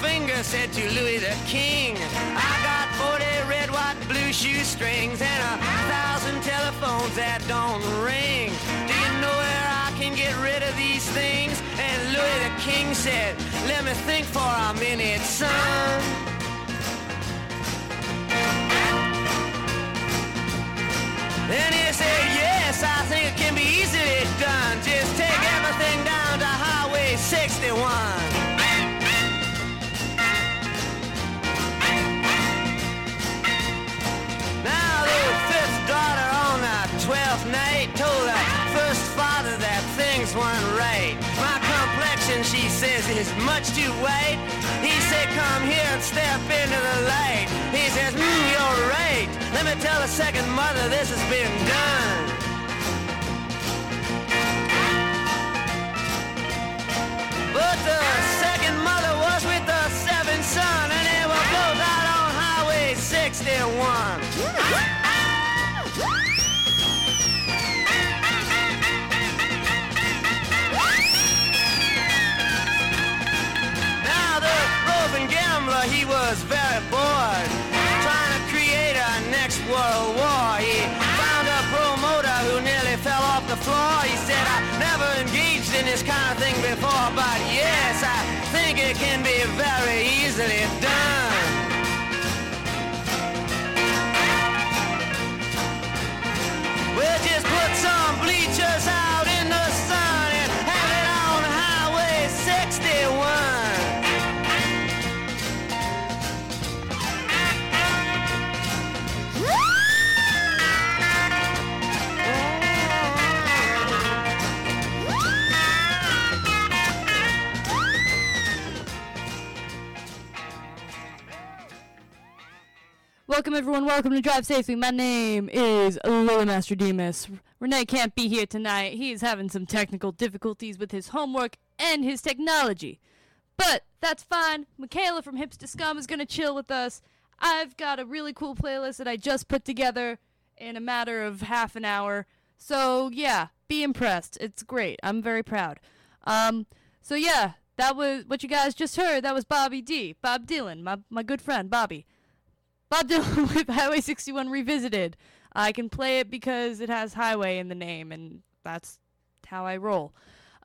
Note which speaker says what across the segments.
Speaker 1: finger said to Louis the King, I got 40 red, white, blue shoestrings and a thousand telephones that don't ring. Do you know where I can get rid of these things? And Louis the King said, let me think for a minute, son. Too white. He said, come here and step into the light. He says, mm, you're right. Let me tell the second mother this has been done. But the second mother was with the seventh son, and they were both out on Highway 61. Was very bored, trying to create a next world war. He found a promoter who nearly fell off the floor. He said, I never engaged in this kind of thing before, but yes, I think it can be very easily done. We'll just put some bleachers out
Speaker 2: Welcome everyone, welcome to Drive Safely. My name is Lily Master Demas. Rene can't be here tonight. He is having some technical difficulties with his homework and his technology. But that's fine. Michaela from Hips to Scum is gonna chill with us. I've got a really cool playlist that I just put together in a matter of half an hour. So yeah, be impressed. It's great. I'm very proud. Um, so yeah, that was what you guys just heard. That was Bobby D, Bob Dylan, my my good friend Bobby. Bob Dylan with Highway 61 Revisited. I can play it because it has highway in the name, and that's how I roll.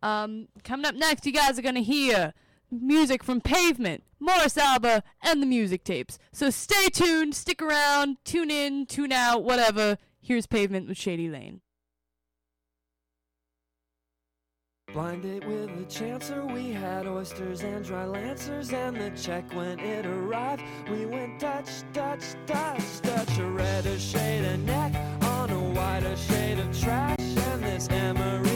Speaker 2: Um, coming up next, you guys are going to hear music from Pavement, Morris Alba, and the music tapes. So stay tuned, stick around, tune in, tune out, whatever. Here's Pavement with Shady Lane.
Speaker 3: Blind date with the chancer, we had oysters and dry lancers, and the check when it arrived. We went Dutch, Dutch, Dutch, Dutch, a redder shade of neck on a whiter shade of trash, and this emery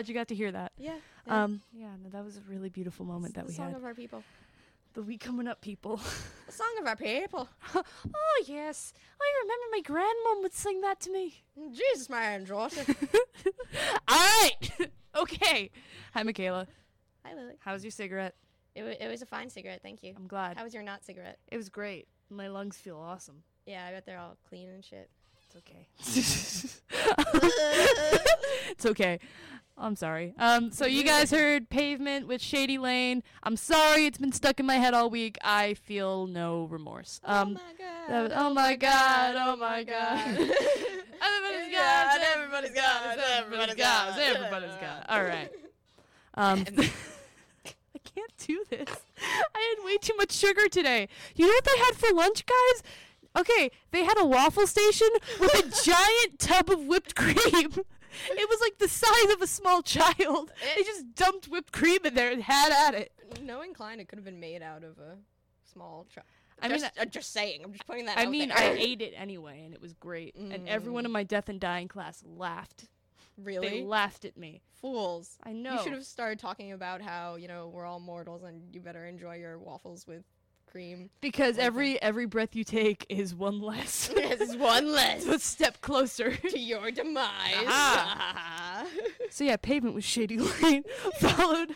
Speaker 2: glad you got to hear that.
Speaker 4: Yeah.
Speaker 2: Um, yeah, no, that was a really beautiful moment that
Speaker 4: the
Speaker 2: we
Speaker 4: song
Speaker 2: had.
Speaker 4: Song of our people.
Speaker 2: The we coming up people.
Speaker 4: The song of our people.
Speaker 2: oh yes, I remember my grandmom would sing that to me.
Speaker 4: Jesus, my Joseph.
Speaker 2: All right, okay. Hi Michaela.
Speaker 4: Hi, Lily.
Speaker 2: How's your cigarette?
Speaker 4: It, wa it was a fine cigarette. Thank you.
Speaker 2: I'm glad.
Speaker 4: How was your not cigarette?
Speaker 2: It was great. My lungs feel awesome.
Speaker 4: Yeah, I bet they're all clean and shit.
Speaker 2: It's okay. it's okay. I'm sorry. Um, so you guys heard Pavement with Shady Lane. I'm sorry, it's been stuck in my head all week. I feel no remorse. Um,
Speaker 4: oh my god.
Speaker 2: oh my god, oh my god. Everybody's got, it,
Speaker 4: everybody's got, it,
Speaker 2: everybody's got, Everybody's got. All right. Um, I can't do this. I had way too much sugar today. You know what they had for lunch, guys? Okay, they had a waffle station with a giant tub of whipped cream. It was like the size of a small child. They just dumped whipped cream in there and had at it.
Speaker 4: Knowing Kline, it could have been made out of a small child.
Speaker 2: I mean,
Speaker 4: just, uh, just saying. I'm just putting that
Speaker 2: I
Speaker 4: out
Speaker 2: mean,
Speaker 4: there.
Speaker 2: I ate it anyway, and it was great. And everyone in my death and dying class laughed.
Speaker 4: Really?
Speaker 2: They laughed at me.
Speaker 4: fools.
Speaker 2: I know.
Speaker 4: You should have started talking about how you know we're all mortals and you better enjoy your waffles with cream.
Speaker 2: because every every breath you take is one less.
Speaker 4: this is one less
Speaker 2: so a step closer.
Speaker 4: to your demise.
Speaker 2: So yeah, pavement was Shady Lane, followed.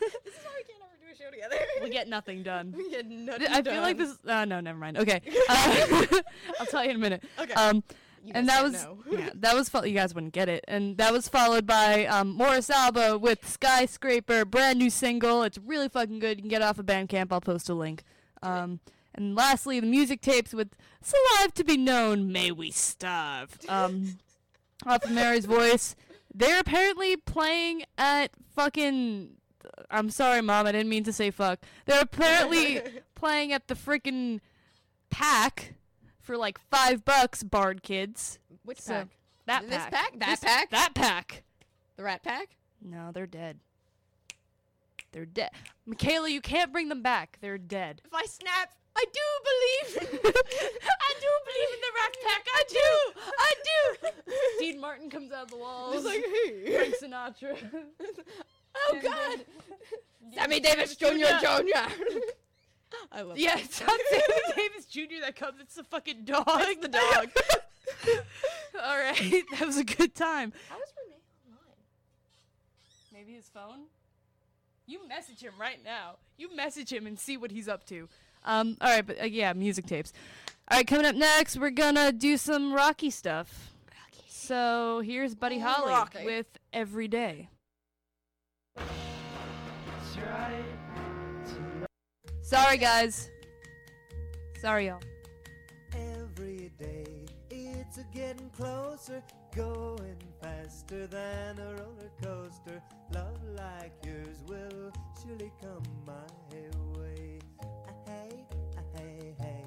Speaker 4: this is why we can't ever do a show together.
Speaker 2: We get nothing done.
Speaker 4: we get nothing
Speaker 2: I feel like this. Uh, no, never mind. Okay, uh, I'll tell you in a minute.
Speaker 4: Okay.
Speaker 2: Um, and that was
Speaker 4: no.
Speaker 2: yeah, that was fo- you guys wouldn't get it, and that was followed by um, Morris Alba with Skyscraper, brand new single. It's really fucking good. You can get it off of Bandcamp. I'll post a link. Um, and lastly, the music tapes with "Salive to be known, may we starve." Um, off of Mary's voice. They're apparently playing at fucking. I'm sorry, mom. I didn't mean to say fuck. They're apparently playing at the freaking pack for like five bucks, Bard kids.
Speaker 4: Which
Speaker 2: So,
Speaker 4: pack?
Speaker 2: That
Speaker 4: This
Speaker 2: pack.
Speaker 4: pack? That
Speaker 2: This-
Speaker 4: pack?
Speaker 2: That pack.
Speaker 4: The Rat Pack?
Speaker 2: No, they're dead. They're dead. Michaela, you can't bring them back. They're dead.
Speaker 4: If I snap, I do believe.
Speaker 2: I do believe in the Rat Pack. I do. I do. Dean Martin comes out of the walls.
Speaker 4: It's like, hey.
Speaker 2: Frank Sinatra.
Speaker 4: Oh God. Sammy Davis Jr. Jr. I love
Speaker 2: yeah,
Speaker 4: that.
Speaker 2: it's not Sammy Davis Jr. that comes. It's the fucking dog.
Speaker 4: It's the dog.
Speaker 2: All right, that was a good time.
Speaker 4: How is Rene online?
Speaker 2: Maybe his phone. You message him right now. You message him and see what he's up to. Um. All right, but uh, yeah, music tapes. All right, coming up next, we're gonna do some Rocky stuff. Rocky. So here's Buddy Holly
Speaker 4: Rocky.
Speaker 2: with Every Day.
Speaker 3: That's right.
Speaker 2: Sorry, guys. Sorry, y'all.
Speaker 5: Every day it's a getting closer, going faster than a roller coaster. Love like yours will surely come my way. Hey, hey, hey.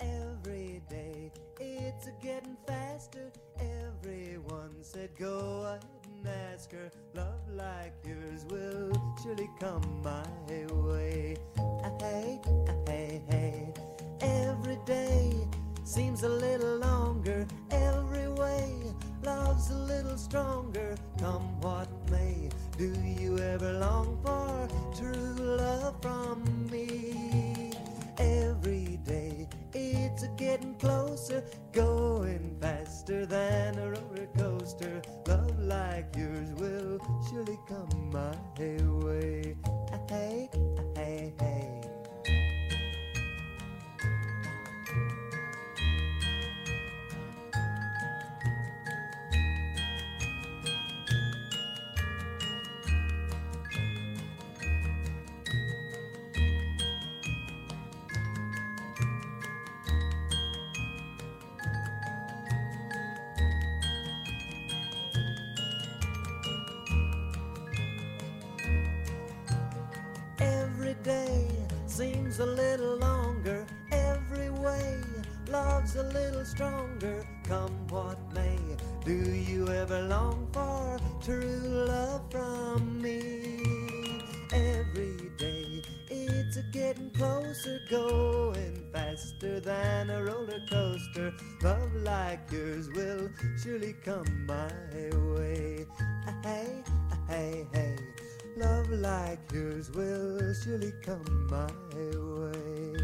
Speaker 5: Every day it's getting faster. Everyone said go ahead and ask her. Love like yours will surely come my way. Hey, hey, hey. Every day seems a little longer. Every way love's a little stronger. Come what may, do you ever long for true love from me? Every day it's a getting closer, going faster than a roller coaster. Love like yours will surely come my way. Hey, a little stronger. Come what may, do you ever long for true love from me? Every day it's a getting closer, going faster than a roller coaster. Love like yours will surely come my way. Hey, hey, hey. Love like yours will surely come my way.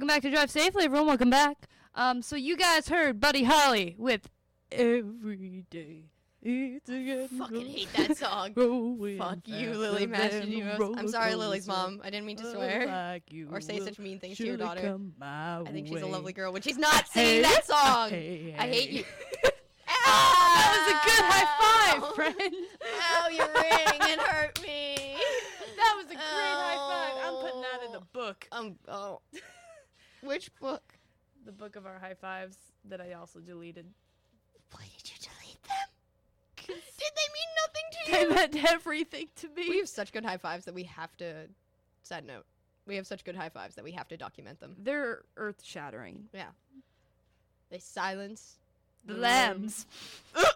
Speaker 2: Welcome back to Drive Safely, everyone. Welcome back. Um, so you guys heard Buddy Holly with "Every Day." It's a
Speaker 4: Fucking hate that song. Fuck you, Lily
Speaker 2: than
Speaker 4: Master
Speaker 2: a
Speaker 4: Demos. I'm sorry, Lily's mom. I didn't mean to swear
Speaker 2: Like you
Speaker 4: or say such mean things to your daughter. I think she's a lovely girl when she's not singing that song.
Speaker 2: Hey,
Speaker 4: I hate
Speaker 2: hey.
Speaker 4: you.
Speaker 2: that was a good high five, friend.
Speaker 4: Ow, your ring. It hurt me.
Speaker 2: That was a great high five. I'm putting that in the book.
Speaker 4: Um. Oh. Which book?
Speaker 2: The book of our high fives that I also deleted.
Speaker 4: Why did you delete them? Did they mean nothing to you?
Speaker 2: They meant everything to me.
Speaker 4: we have such good high fives that we have to. Sad note. We have such good high fives that we have to document them.
Speaker 2: They're earth shattering. Yeah.
Speaker 4: They silence
Speaker 2: The
Speaker 4: room.
Speaker 2: lambs.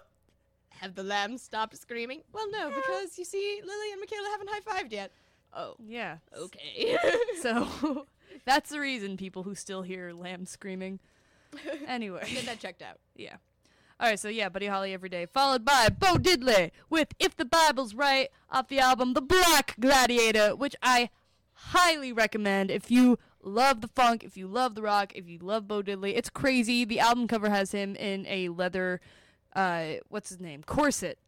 Speaker 4: Have the lambs stopped screaming? Well, no, because you see, Lily and Michaela haven't high fived yet. Oh,
Speaker 2: Yeah.
Speaker 4: okay.
Speaker 2: So that's the reason people who still hear lambs screaming. Anyway.
Speaker 4: Get that checked out.
Speaker 2: Yeah. All right, so yeah, Buddy Holly every day, followed by Bo Diddley with "If the Bible's Right" off the album "The Black Gladiator," which I highly recommend if you love the funk, if you love the rock, if you love Bo Diddley. It's crazy. The album cover has him in a leather, uh, what's his name, corset,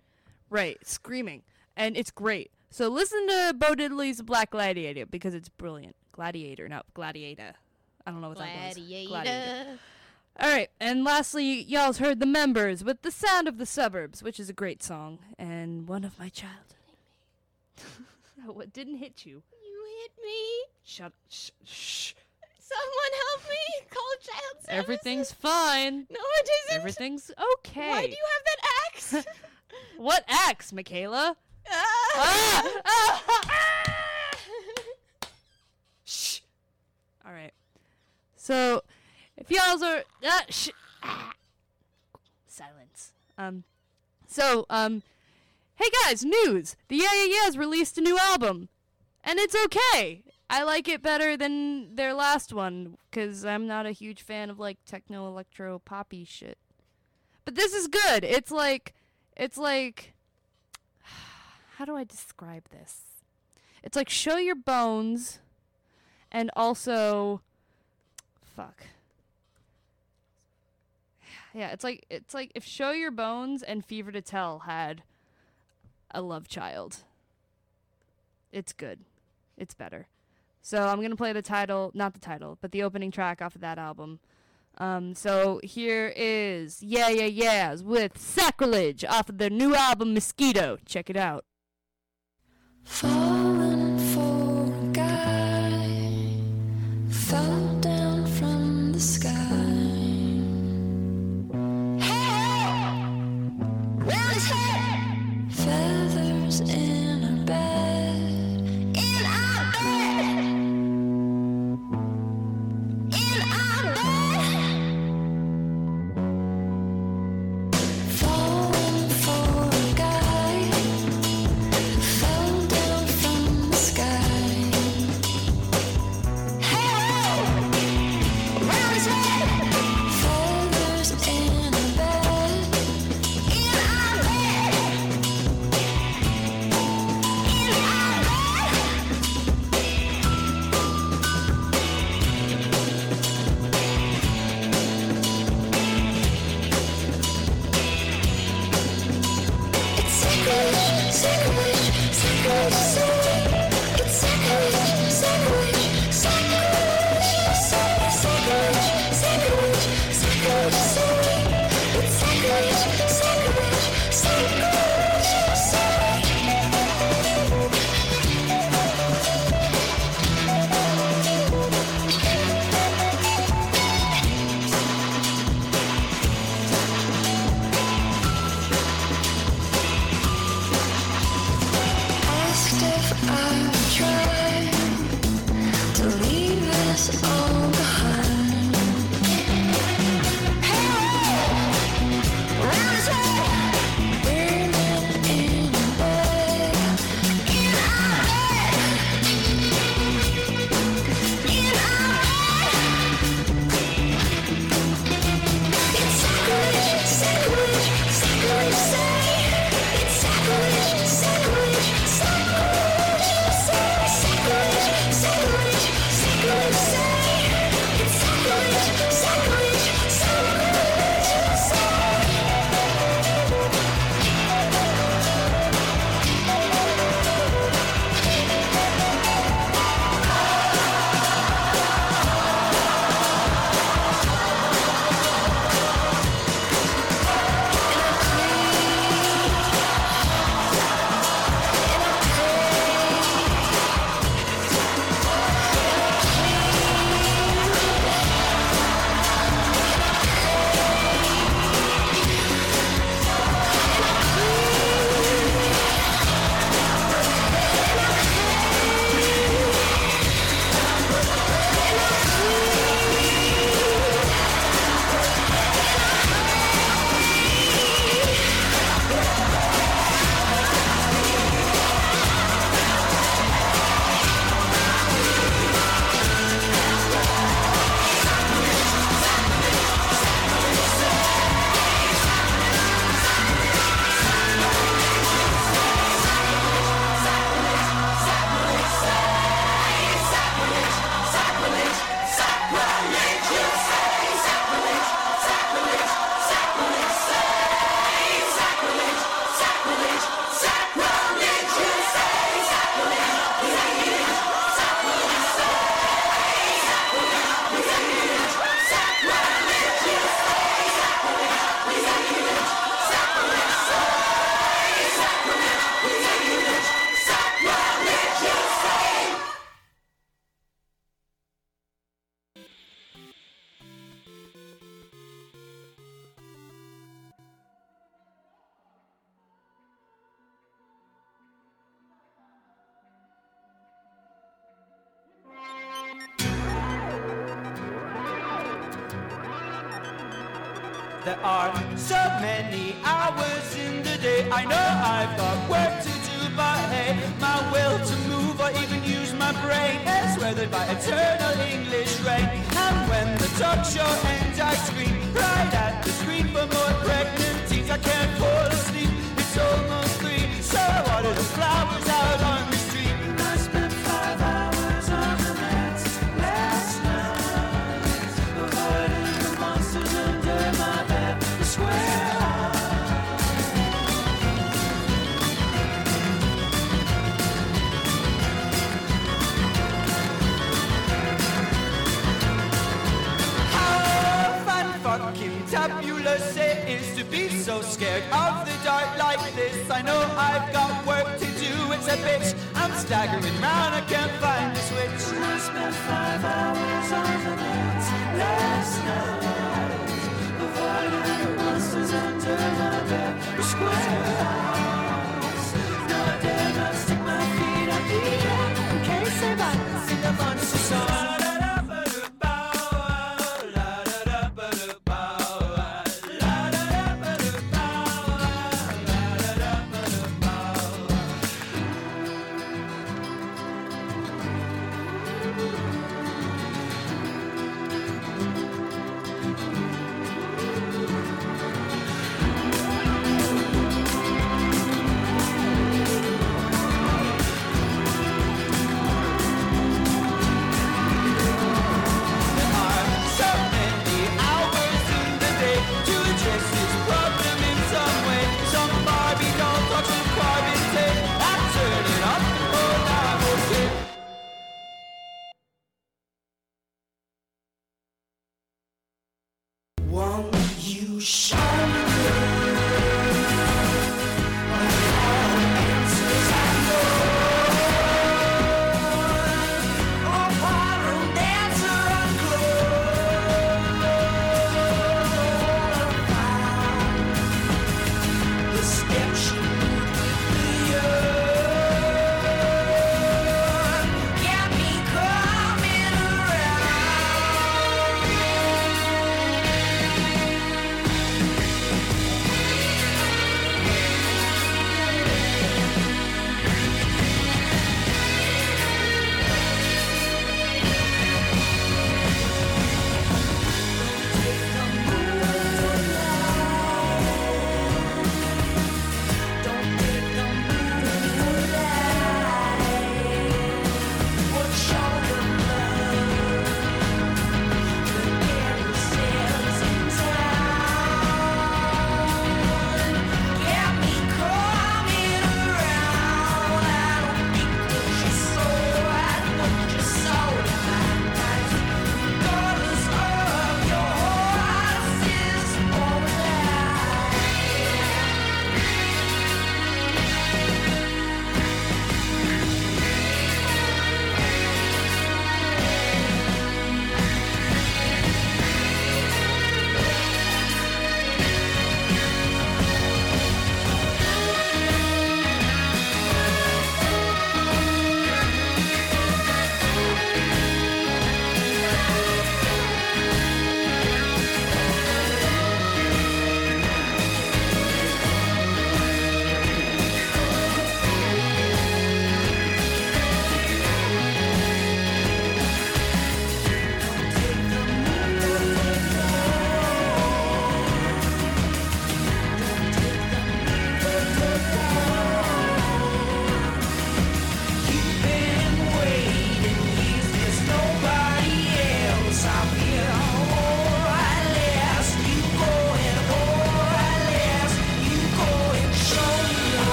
Speaker 2: right, screaming, and it's great. So listen to Bo Diddley's Black Gladiator" because it's brilliant. Gladiator, not gladiator. I don't know what that was.
Speaker 4: Gladiator.
Speaker 2: All right, and lastly, y'all's heard the members with "The Sound of the Suburbs," which is a great song and one of my childhood. what didn't hit you?
Speaker 4: You hit me.
Speaker 2: Shut. Sh- shh.
Speaker 4: Someone help me. Call child services.
Speaker 2: Everything's fine.
Speaker 4: No, it isn't.
Speaker 2: Everything's okay.
Speaker 4: Why do you have that axe?
Speaker 2: What axe, Michaela?
Speaker 4: ah!
Speaker 2: Ah! Shh. All right. So, if y'all's are uh, sh- ah. silence. Um. So, um, hey guys, news! The Yeah Yeah Yeahs released a new album, and it's okay. I like it better than their last one because I'm not a huge fan of like techno electro poppy shit. But this is good. It's like, it's like, how do I describe this? It's like show your bones, and also, fuck. Yeah, it's like it's like if Show Your Bones and Fever to Tell had a love child. It's good. It's better. So I'm gonna play the title, not the title, but the opening track off of that album. Um, so here is Yeah Yeah Yeahs with Sacrilege off of their new album Mosquito. Check it out.
Speaker 6: Falling in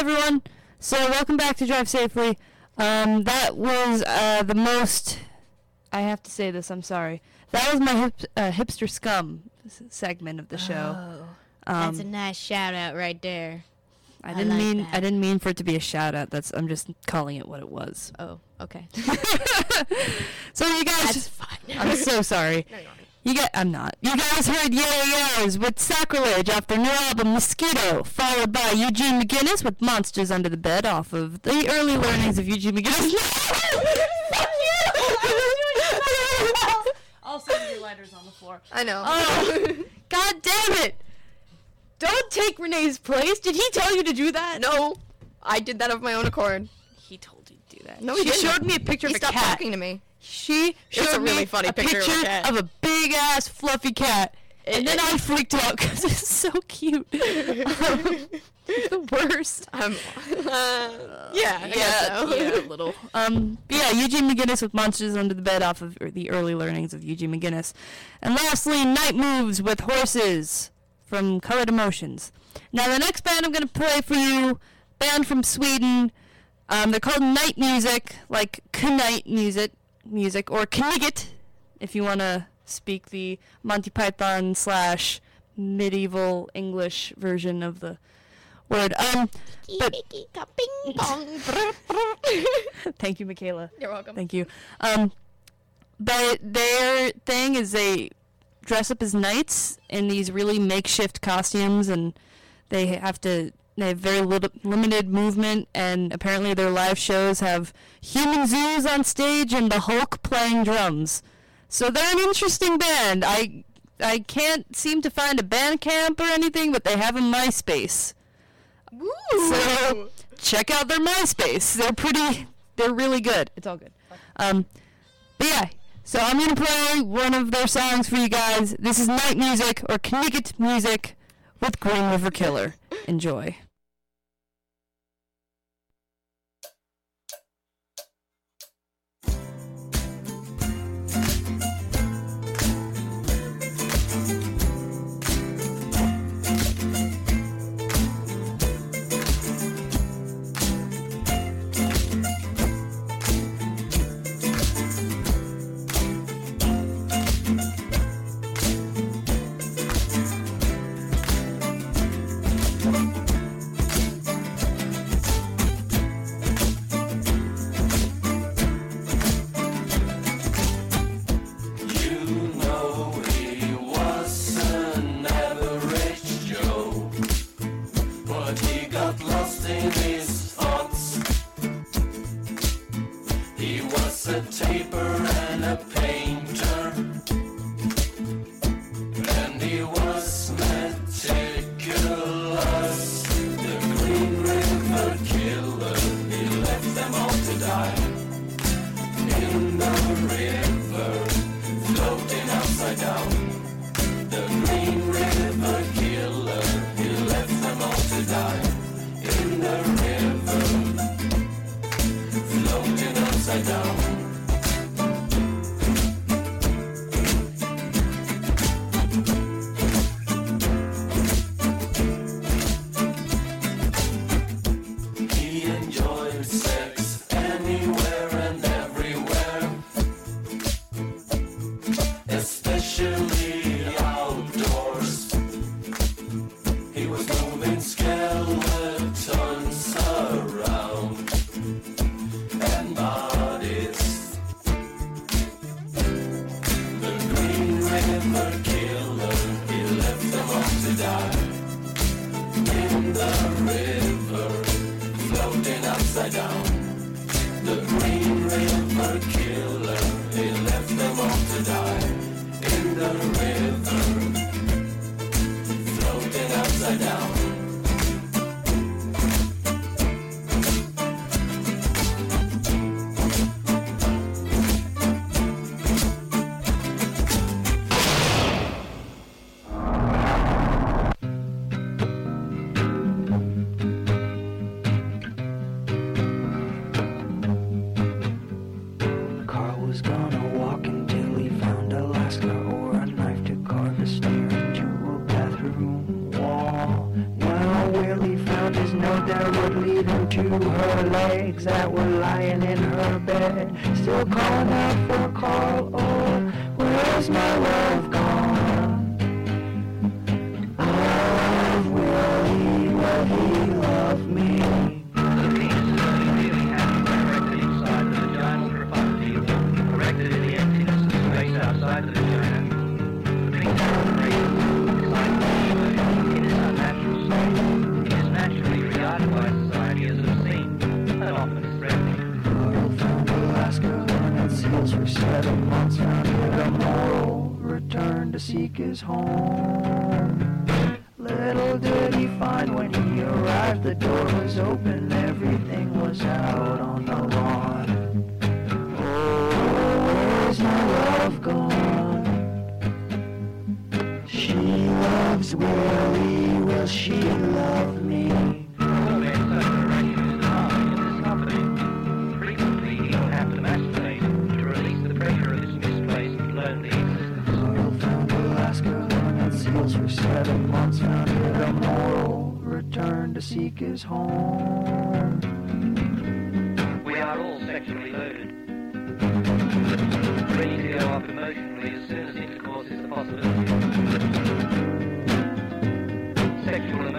Speaker 2: everyone. So welcome back to Drive Safely. Um, that was uh, the most. I have to say this. I'm sorry. That was my hip, uh, hipster scum s- segment of the show.
Speaker 4: Oh,
Speaker 2: Um,
Speaker 4: that's a nice shout out right there.
Speaker 2: I
Speaker 4: I
Speaker 2: didn't
Speaker 4: like
Speaker 2: mean.
Speaker 4: that.
Speaker 2: I didn't mean for it to be a shout out. That's. I'm just calling it what it was.
Speaker 4: Oh, okay.
Speaker 2: So you guys.
Speaker 4: That's fine.
Speaker 2: I'm so sorry.
Speaker 4: No.
Speaker 2: You get. I'm not. You guys heard Yeah Yeahs with Sacrilege off their new album Mosquito, followed by Eugene McGuinness with Monsters Under the Bed off of the early learnings of Eugene McGuinness. Fuck you! also, your lighters on the floor.
Speaker 4: I know.
Speaker 2: Oh, God damn it! Don't take Rene's place. Did he tell you to do that?
Speaker 4: no, I did that of my own accord.
Speaker 2: He told you to do that.
Speaker 4: No, he
Speaker 2: she
Speaker 4: didn't.
Speaker 2: showed me a picture
Speaker 4: He
Speaker 2: of a cat.
Speaker 4: He stopped
Speaker 2: cat.
Speaker 4: talking to me.
Speaker 2: She showed
Speaker 4: a really
Speaker 2: me
Speaker 4: funny
Speaker 2: a
Speaker 4: picture of a
Speaker 2: of a big ass fluffy cat, and then I freaked out because it's so cute. Um, the worst.
Speaker 4: Um, uh, yeah, I guess
Speaker 2: yeah,
Speaker 4: so.
Speaker 2: yeah, a little. Um, yeah, Eugene McGuinness with Monsters Under the Bed off of the early learnings of Eugene McGuinness, and lastly, Night Moves with Horses from Colored Emotions. Now, the next band I'm gonna play for you, band from Sweden. Um, they're called Night Music, like Knight music, music or Knigget, if you wanna speak the Monty Python slash medieval English version of the word. Um, but thank you, Michaela.
Speaker 4: You're welcome.
Speaker 2: Thank you. Um, but their thing is they dress up as knights in these really makeshift costumes, and they have to. They have very lit- limited movement, and apparently their live shows have human zoos on stage and the Hulk playing drums. So they're an interesting band. I I can't seem to find a band camp or anything, but they have a MySpace. So check out their MySpace. They're pretty. They're really good. It's all good. Um, but yeah. So I'm gonna play one of their songs for you guys. This is Night Music or Knicket Music with Green River Killer. Enjoy.
Speaker 7: legs that were lying in her bed, still calling out.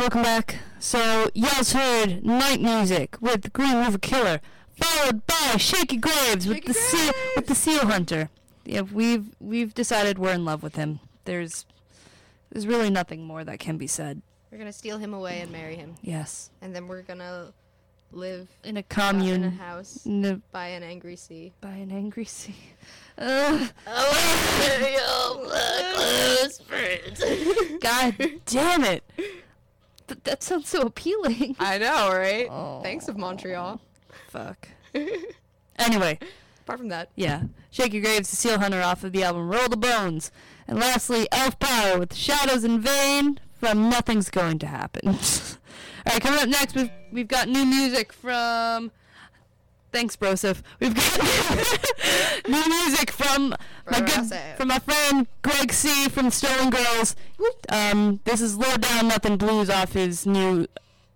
Speaker 2: welcome back. So, y'all's heard Night Music with Green River Killer, followed by Shakey Graves Shaky with the Graves! Seal, with the Seal Hunter. Yeah, we've we've decided we're in love with him. There's there's really nothing more that can be said.
Speaker 4: We're gonna steal him away and marry him.
Speaker 2: Yes.
Speaker 4: And then we're gonna live
Speaker 2: in a commune,
Speaker 4: in a house, by an angry sea.
Speaker 2: By an angry sea. Oh, uh. I want to be your my close friend. God damn it! Th- that sounds so appealing.
Speaker 4: I know, right?
Speaker 2: Oh.
Speaker 4: Thanks of Montreal.
Speaker 2: Fuck. Anyway,
Speaker 4: Apart from that,
Speaker 2: yeah. Shakey Graves, the Seal Hunter off of the album Roll the Bones. And lastly, Elf Power with Shadows in Vain from Nothing's Going to Happen. Alright, coming up next, we've, we've got new music from. Thanks, Broseph. We've got new music from my good, from my friend Greg C from Stolen Girls. Um, this is Low Down Nothing Blues off his new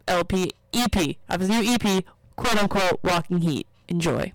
Speaker 2: LP EP, off his new EP, quote unquote Walking Heat. Enjoy.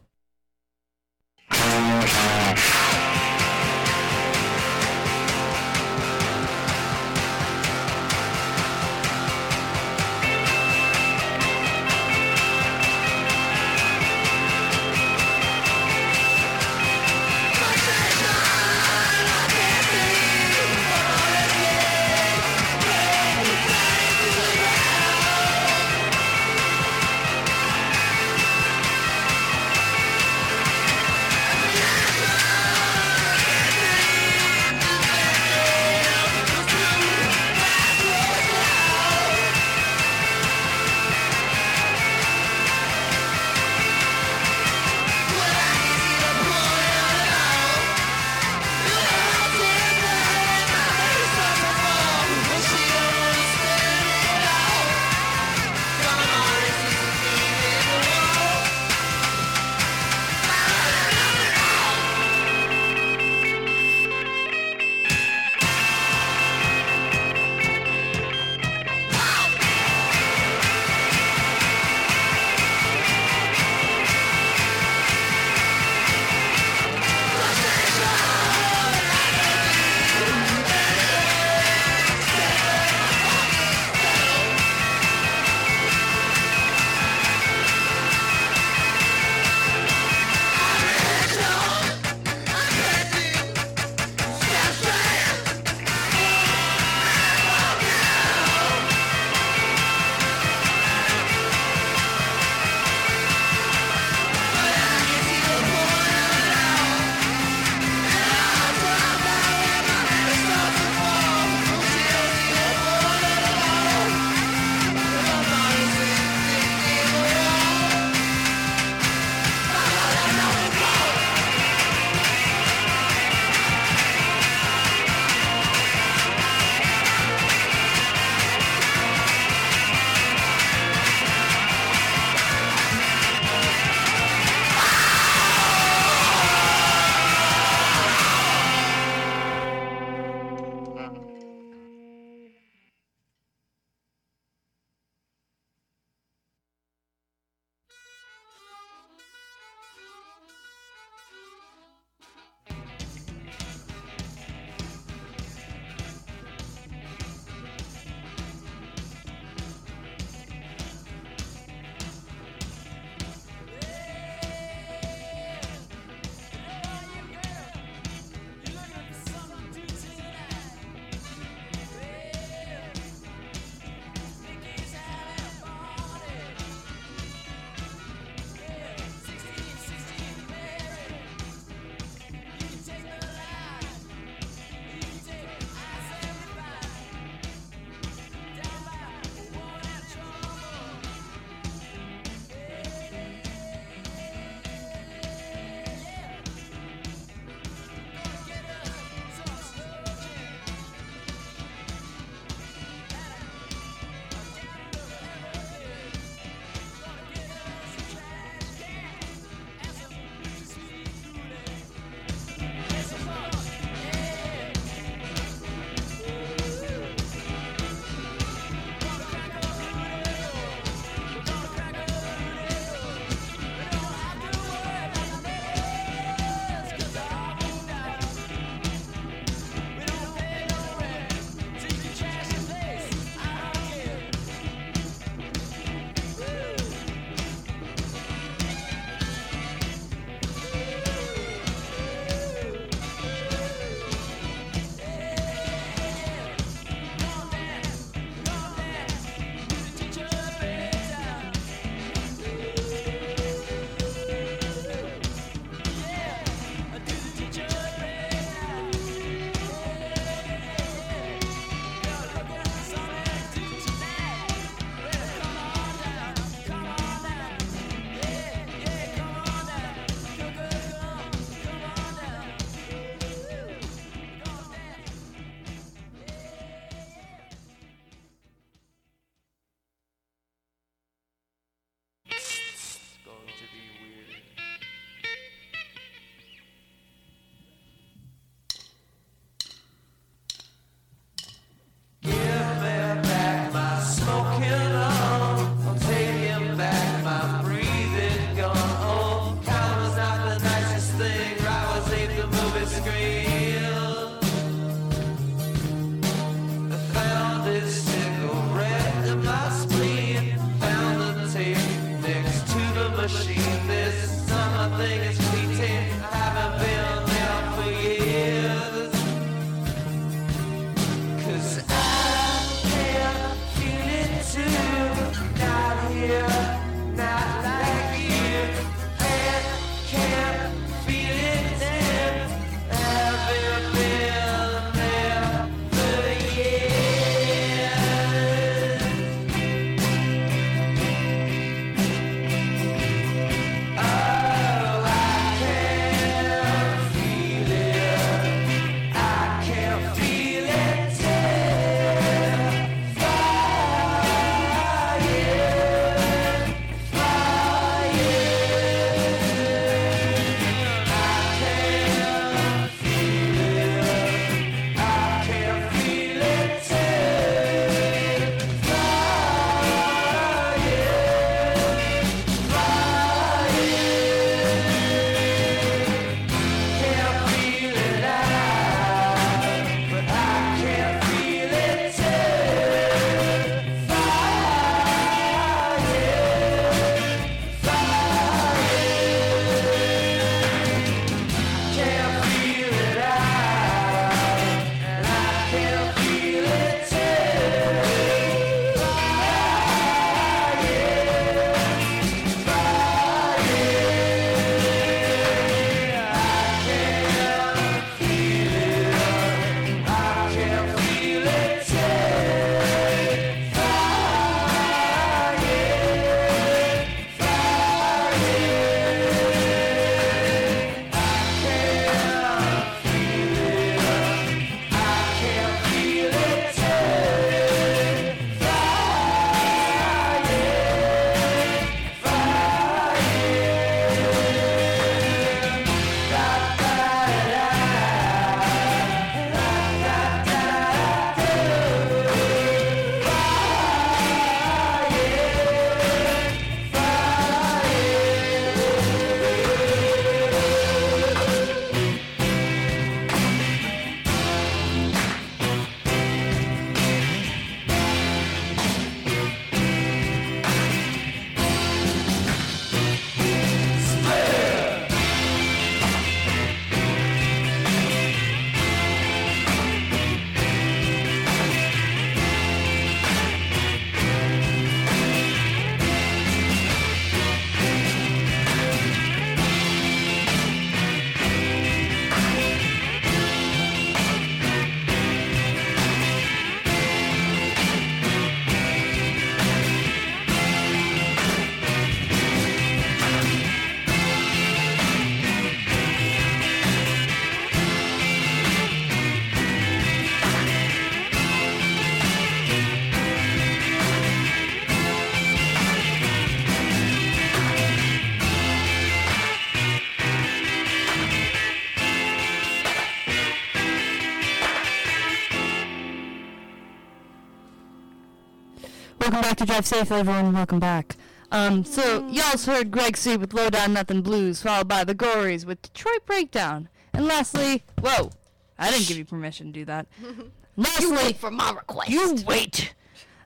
Speaker 2: Welcome back to Drive Safe, everyone. Welcome back. Um, so y'all's heard Greg C with Low Down Nothing Blues, followed by the Gories with Detroit Breakdown, and lastly, whoa, I didn't give you permission to do that. lastly,
Speaker 4: You wait for my request.
Speaker 2: You wait.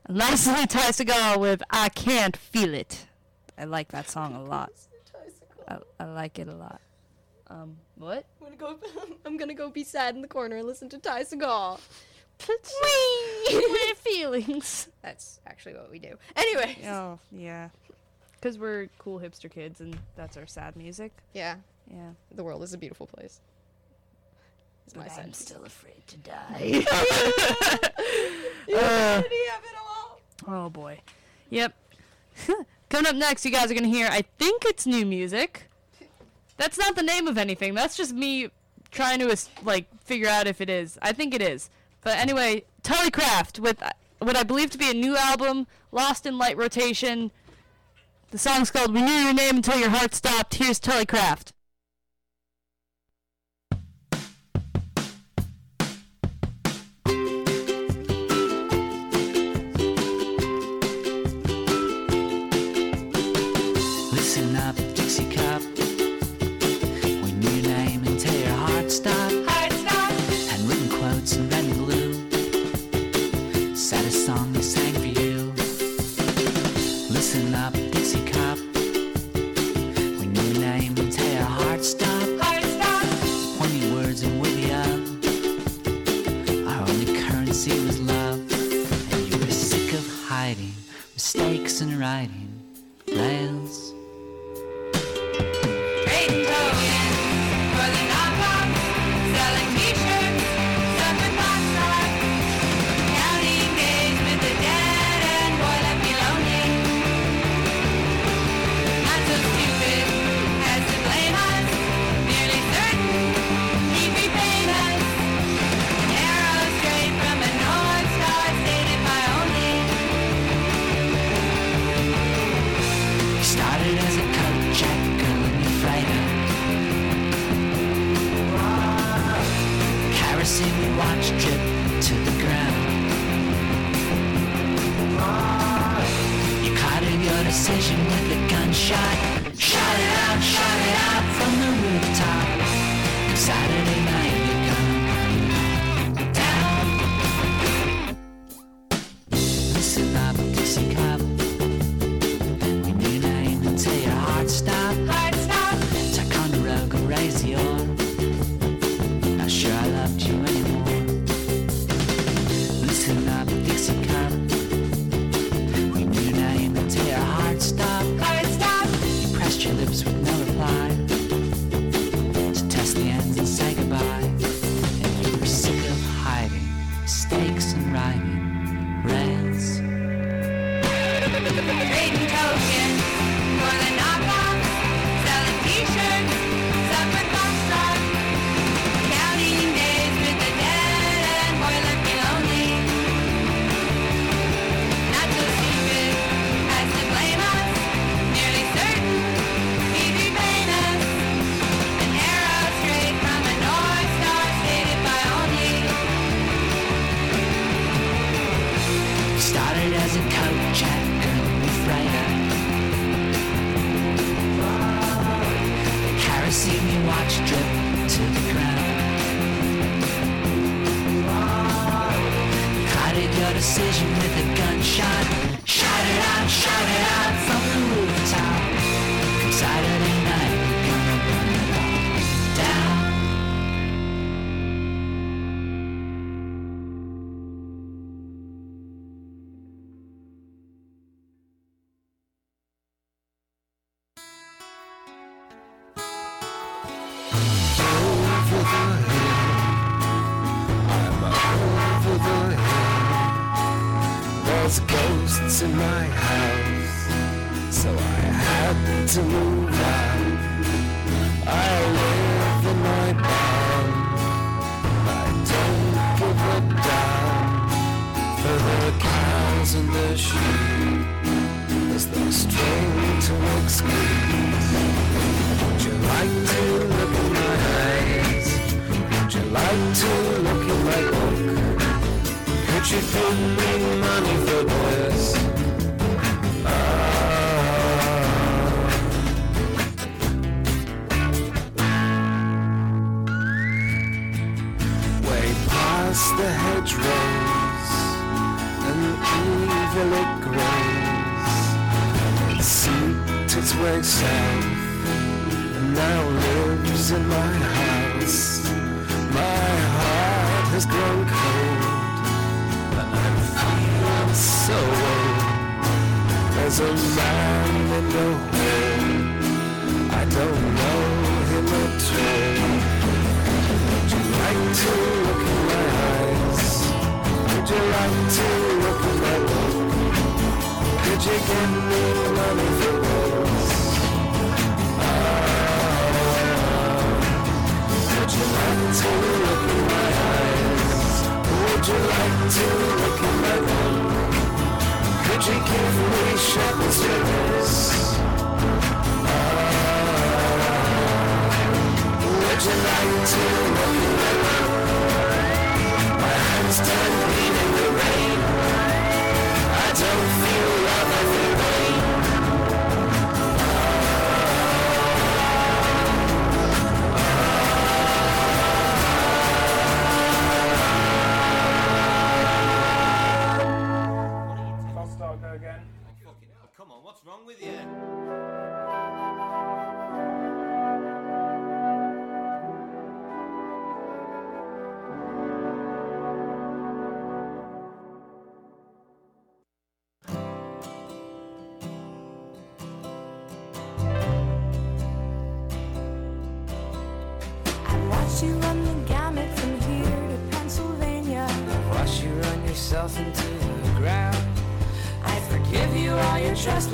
Speaker 2: And lastly, Ty Segall with I Can't Feel It. I like that song a lot. I, I like it a lot. Um, what?
Speaker 4: I'm gonna go. I'm gonna go be sad in the corner and listen to Ty Segall.
Speaker 2: My feelings.
Speaker 4: That's actually what we do. Anyway.
Speaker 2: Oh, yeah. Because we're cool hipster kids, and that's our sad music.
Speaker 4: Yeah.
Speaker 2: Yeah.
Speaker 4: The world is a beautiful place. It's my
Speaker 2: But I'm
Speaker 4: sad.
Speaker 2: still afraid to
Speaker 4: die.
Speaker 2: Uh, oh boy. Yep. Coming up next, you guys are gonna hear. I think it's new music. That's not the name of anything. That's just me trying to like figure out if it is. I think it is. But anyway, Tullycraft with uh, what I believe to be a new album, Lost in Light Rotation. The song's called "We Knew Your Name Until Your Heart Stopped." Here's Tullycraft.
Speaker 8: And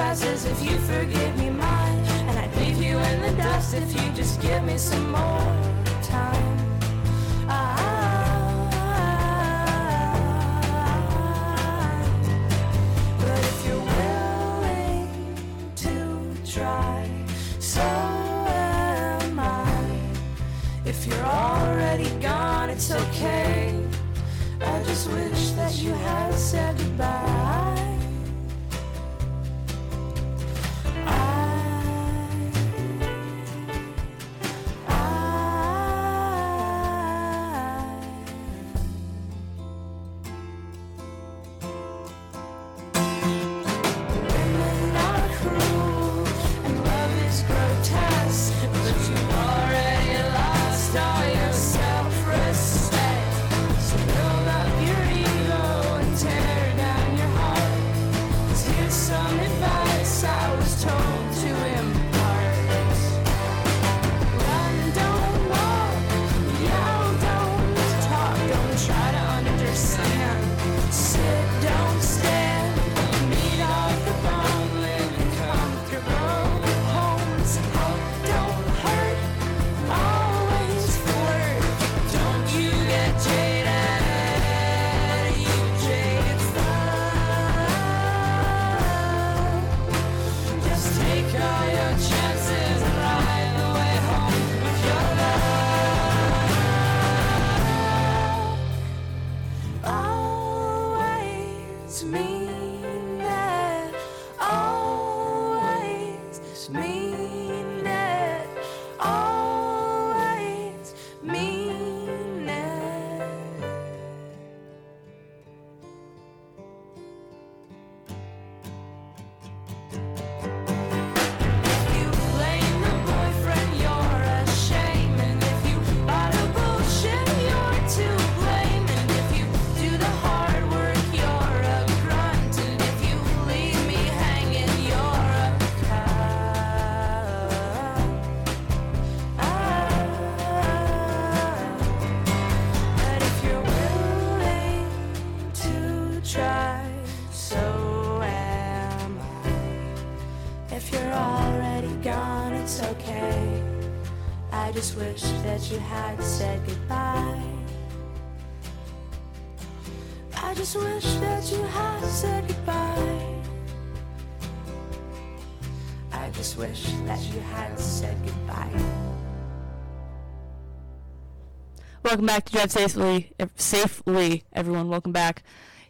Speaker 9: passes if you forgive me mine. And I'd leave you in the dust if you just give me some more.
Speaker 2: Welcome back to Drive Safely. Safely, everyone. Welcome back.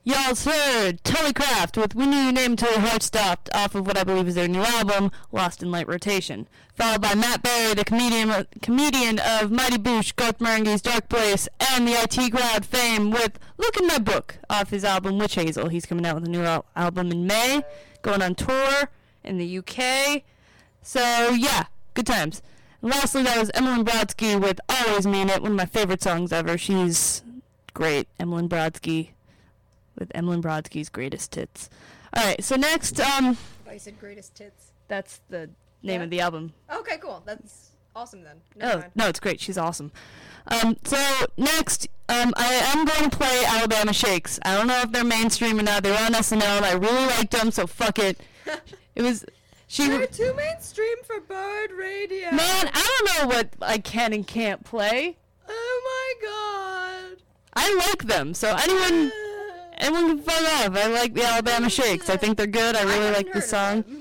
Speaker 2: y'all. heard Tullycraft with Knew You Name Till Your Heart Stopped off of what I believe is their new album, Lost in Light Rotation. Followed by Matt Berry, the comedian, comedian of Mighty Boosh, Garth Marenghi's Dark Place, and the IT crowd fame with Look in My Book off his album Witch Hazel. He's coming out with a new al- album in May, going on tour in the UK. So, yeah, good times. And lastly, that was Emily Brodsky with Always Mean It, one of my favorite songs ever. She's great, Emily Brodsky, with Emily Brodsky's greatest tits. All right, so next, um,
Speaker 4: I said greatest tits.
Speaker 2: that's the name
Speaker 4: Yeah?
Speaker 2: of the album.
Speaker 4: Okay, cool. That's awesome then. Never
Speaker 2: Oh
Speaker 4: mind.
Speaker 2: no, it's great. She's awesome. Um, so next, um, I am going to play Alabama Shakes. I don't know if they're mainstream or not. They were on SNL, and I really liked them, so fuck it. It was she.
Speaker 4: They're too mainstream for Bard Radio.
Speaker 2: Man, I don't know what I can and can't play.
Speaker 4: Oh my god.
Speaker 2: I like them, so anyone anyone can fuck off. I like the Alabama Shakes. I think they're good. I really like the song.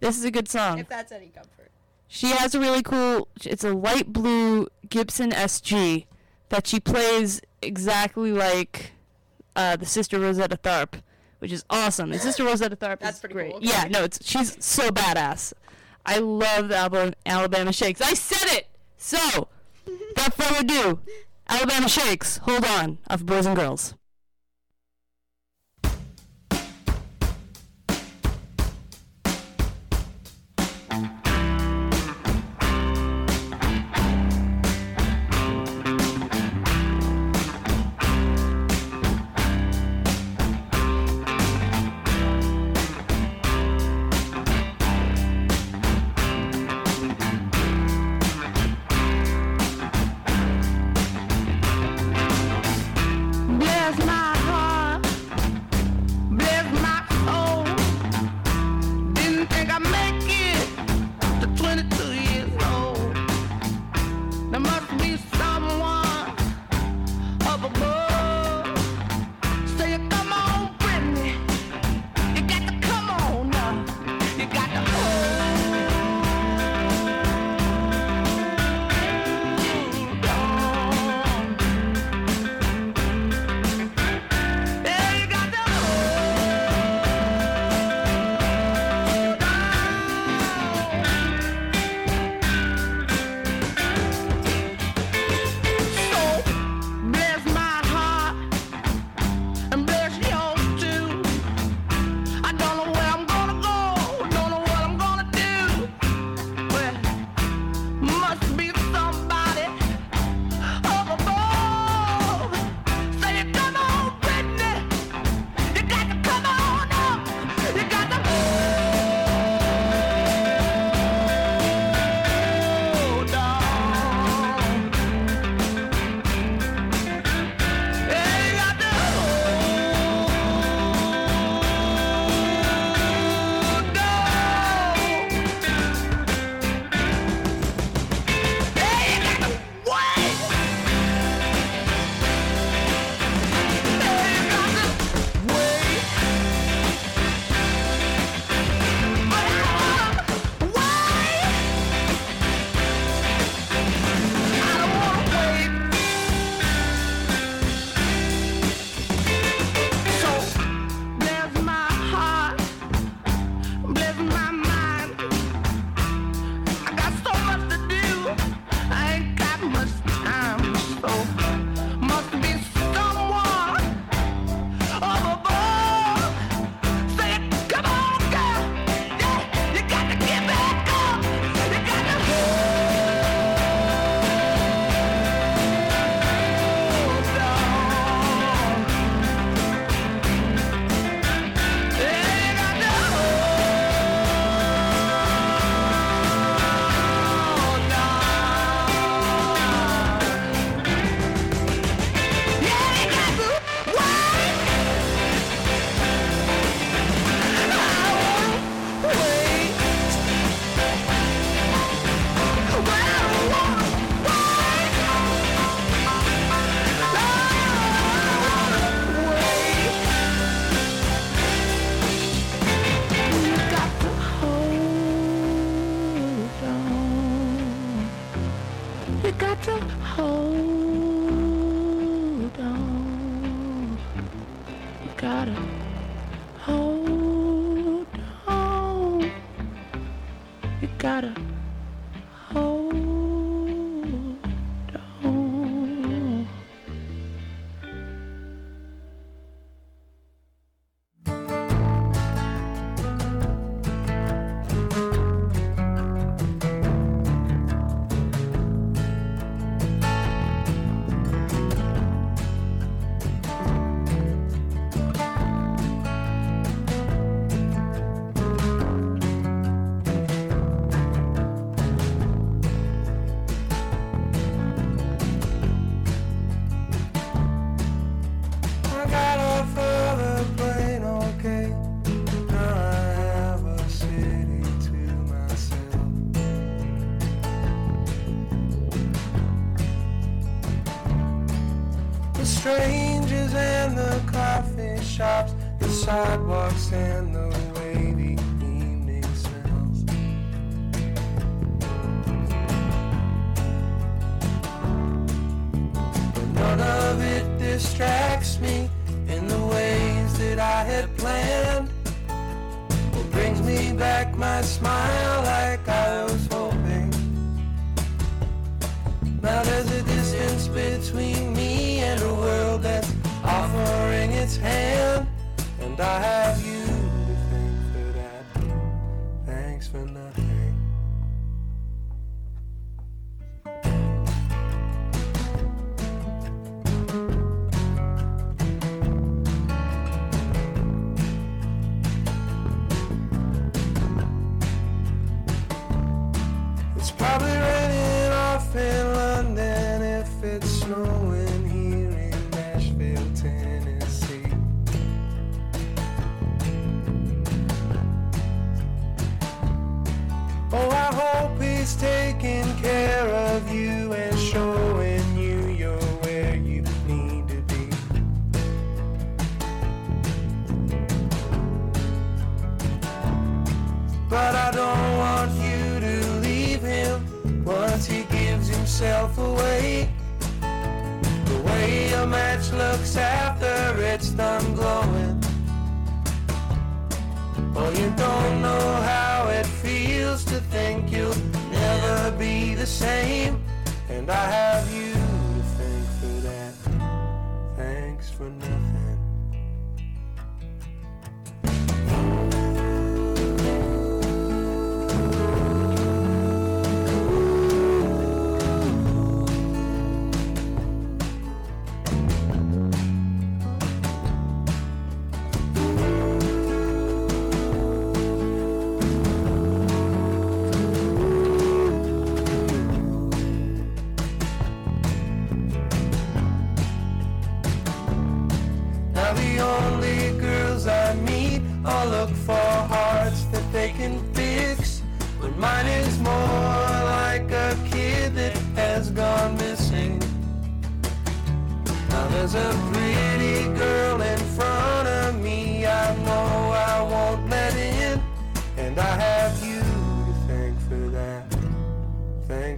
Speaker 2: This is a good song.
Speaker 4: If that's any comfort.
Speaker 2: She has a really cool. It's a light blue Gibson SG that she plays exactly like uh, the sister Rosetta Tharpe, which is awesome. And sister Rosetta Tharpe
Speaker 4: That's
Speaker 2: is
Speaker 4: pretty
Speaker 2: great.
Speaker 4: cool.
Speaker 2: Yeah, no, it's she's so badass. I love the album Alabama Shakes. I said it. So, without further ado, Alabama Shakes. Hold on, of Boys and Girls.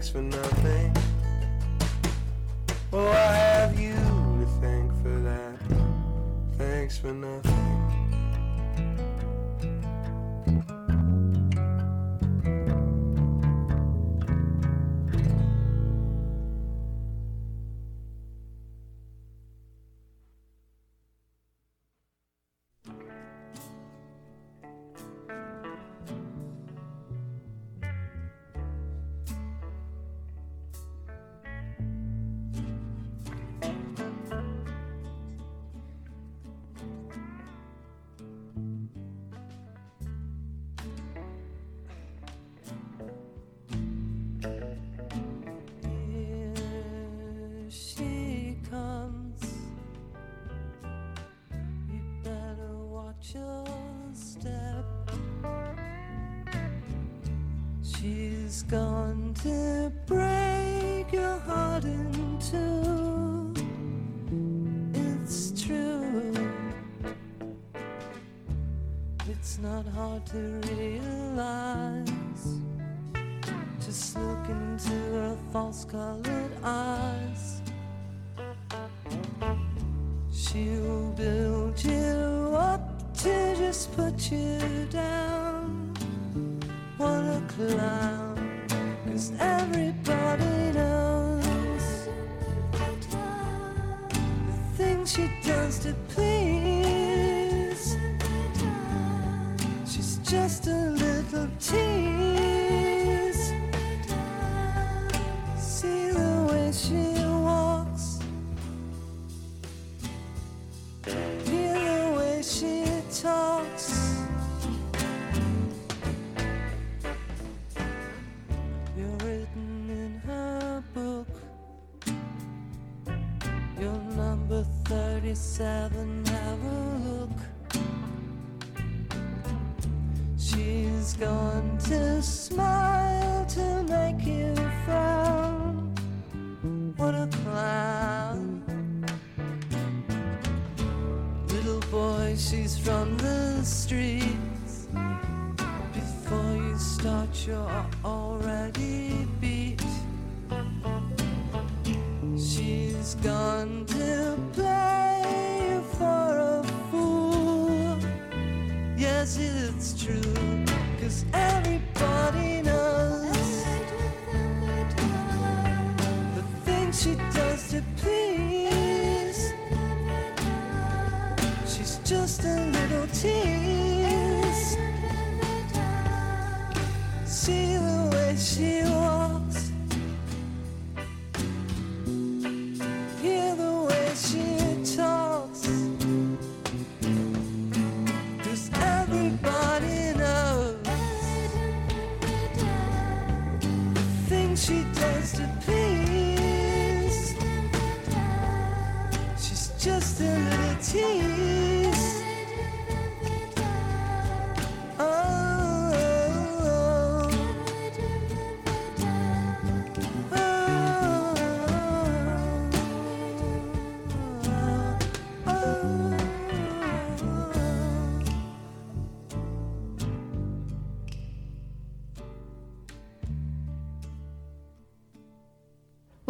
Speaker 10: thanks for nothing. Well, I have you to thank for that. Thanks for nothing.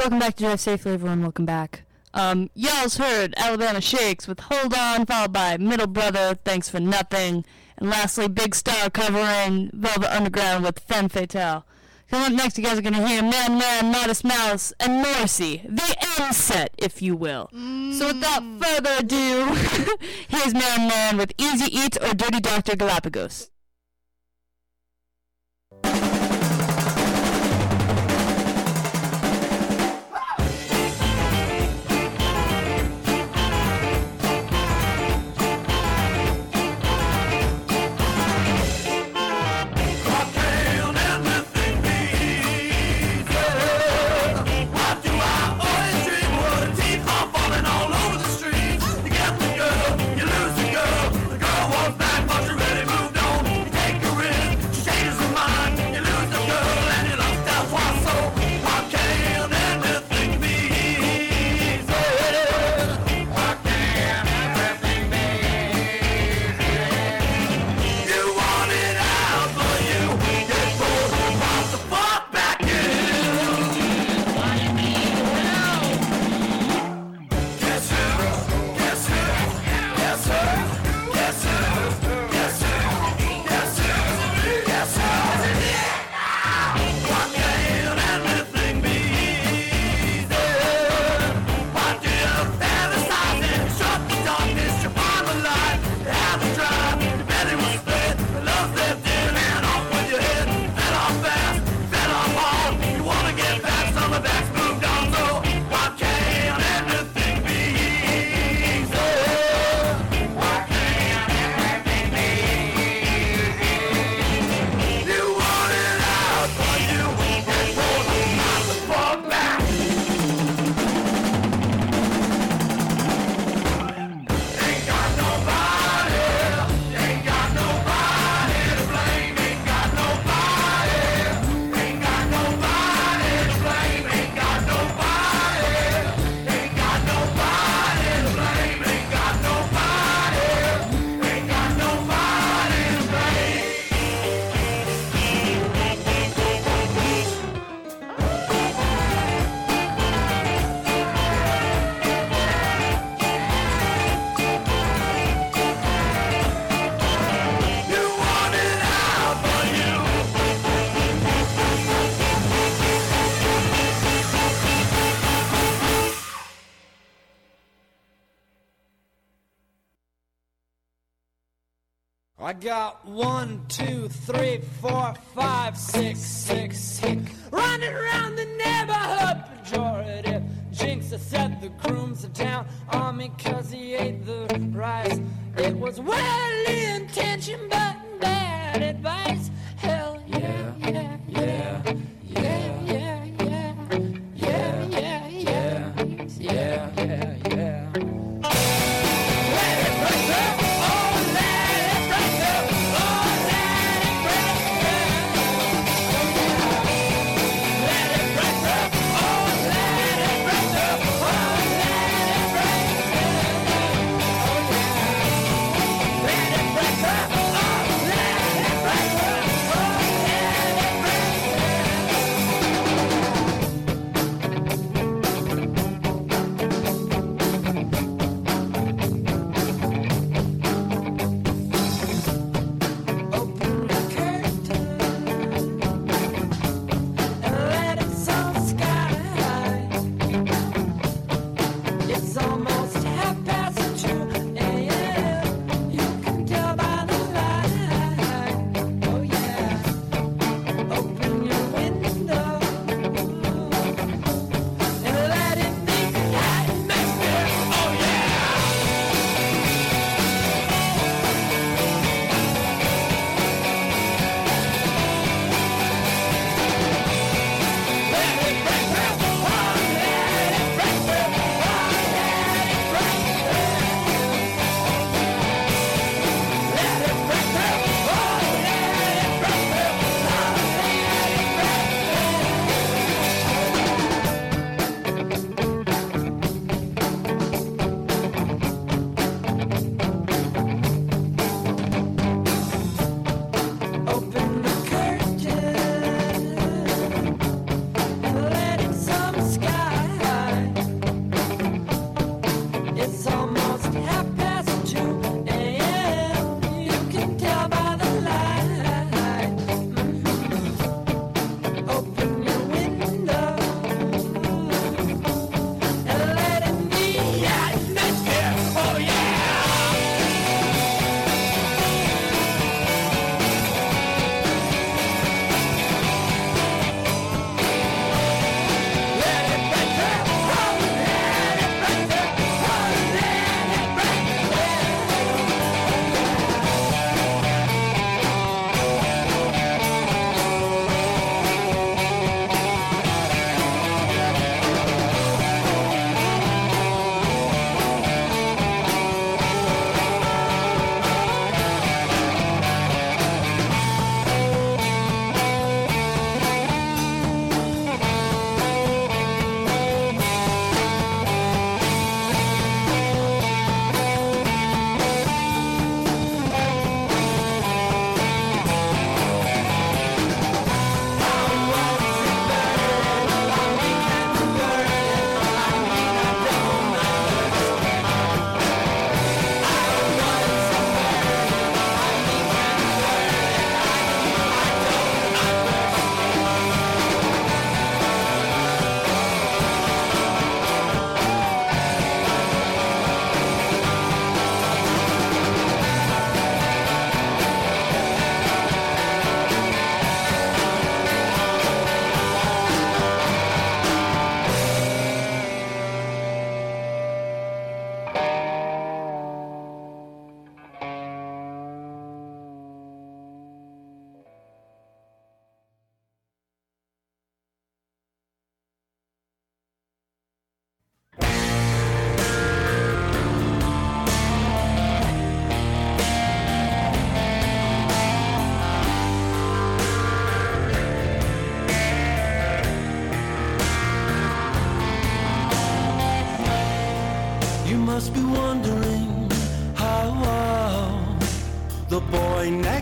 Speaker 2: Welcome back to Drive Safely, everyone. Welcome back. Um, y'all's heard Alabama Shakes with Hold On, followed by Middle Brother, Thanks for Nothing, and lastly, Big Star covering Velvet Underground with Femme Fatale. Coming up next, you guys are going to hear Man Man, Modest Mouse, and Morrissey, the M set, if you will. So without further ado, here's Man Man with Easy Eats or Dirty Dr. Galapagos.
Speaker 9: three.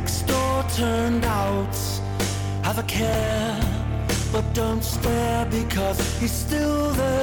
Speaker 11: next door turned out. Have a care, but don't stare because he's still there.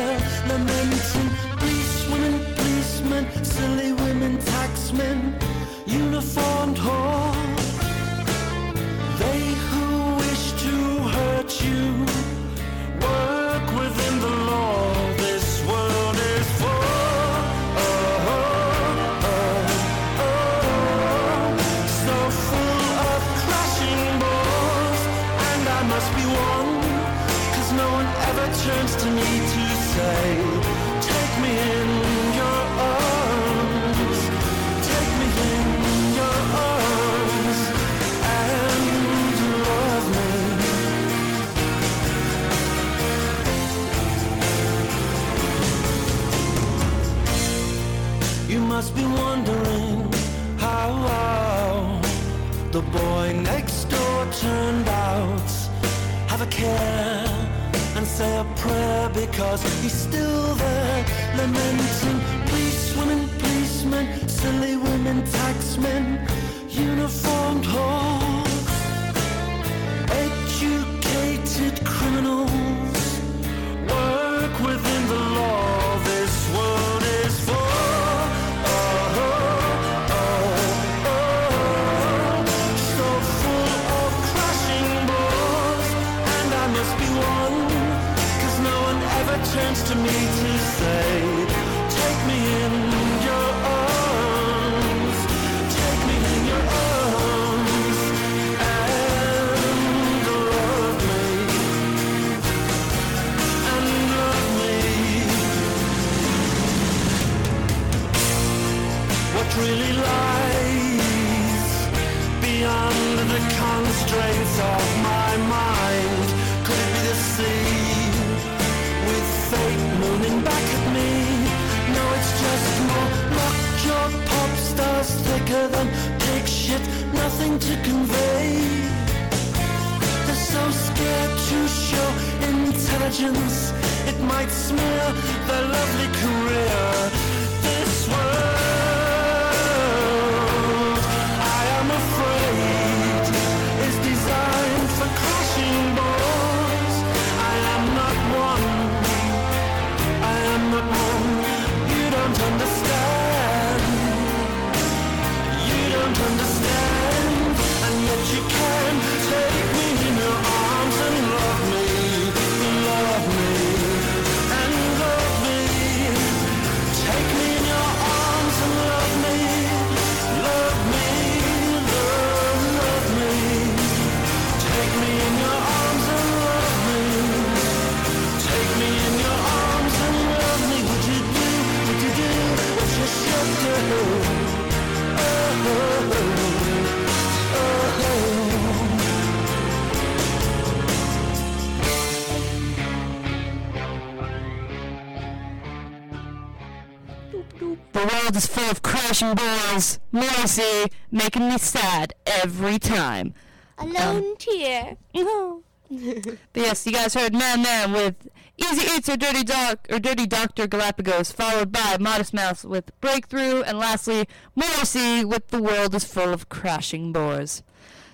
Speaker 2: Fashion Boys, mercy, making me sad every time.
Speaker 4: A
Speaker 2: um,
Speaker 4: tear.
Speaker 2: But yes, you guys heard Man Man with Easy Eats or Dirty Doc or Dirty Doctor Galapagos, followed by Modest Mouse with Breakthrough, and lastly Morrissey with The World Is Full of Crashing Bores.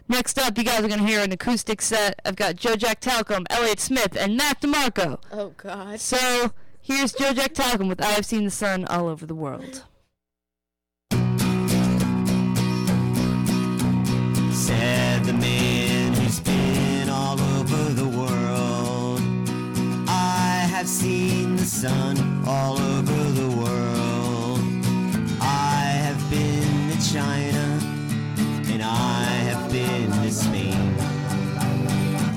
Speaker 2: Next up, you guys are gonna hear an acoustic set. I've got Joe Jack Talcum, Elliott Smith, and Mac DeMarco.
Speaker 4: Oh God.
Speaker 2: So here's Joe Jack Talcum with I've Seen the Sun All Over the World.
Speaker 12: Said the man who's been all over the world. I have seen the sun all over the world. I have been to China and I have been to Spain.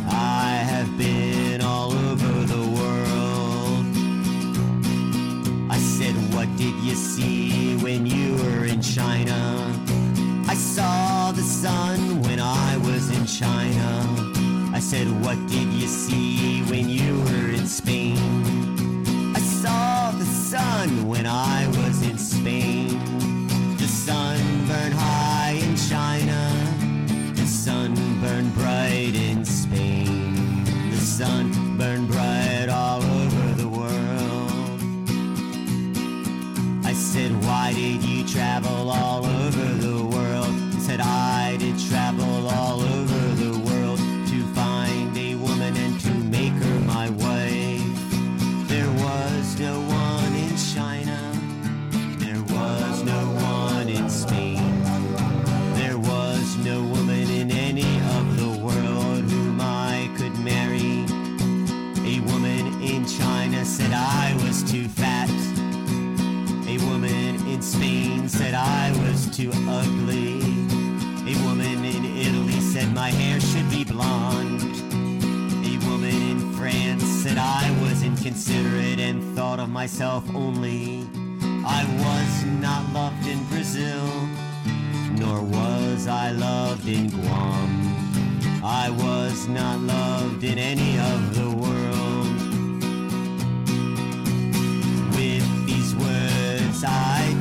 Speaker 12: I have been all over the world. I said, What did you see when you were in China? I saw the sun when I was in China. I said, What did you see when you were in Spain? too ugly. A woman in Italy said my hair should be blonde. A woman in France said I was inconsiderate and thought of myself only. I was not loved in Brazil, nor was I loved in Guam. I was not loved in any of the world. With these words, I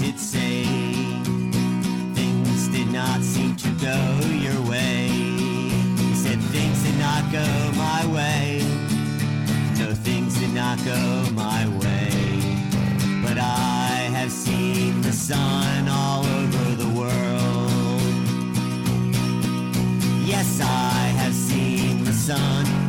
Speaker 12: go my way. No, things did not go my way. But I have seen the sun all over the world. Yes, I have seen the sun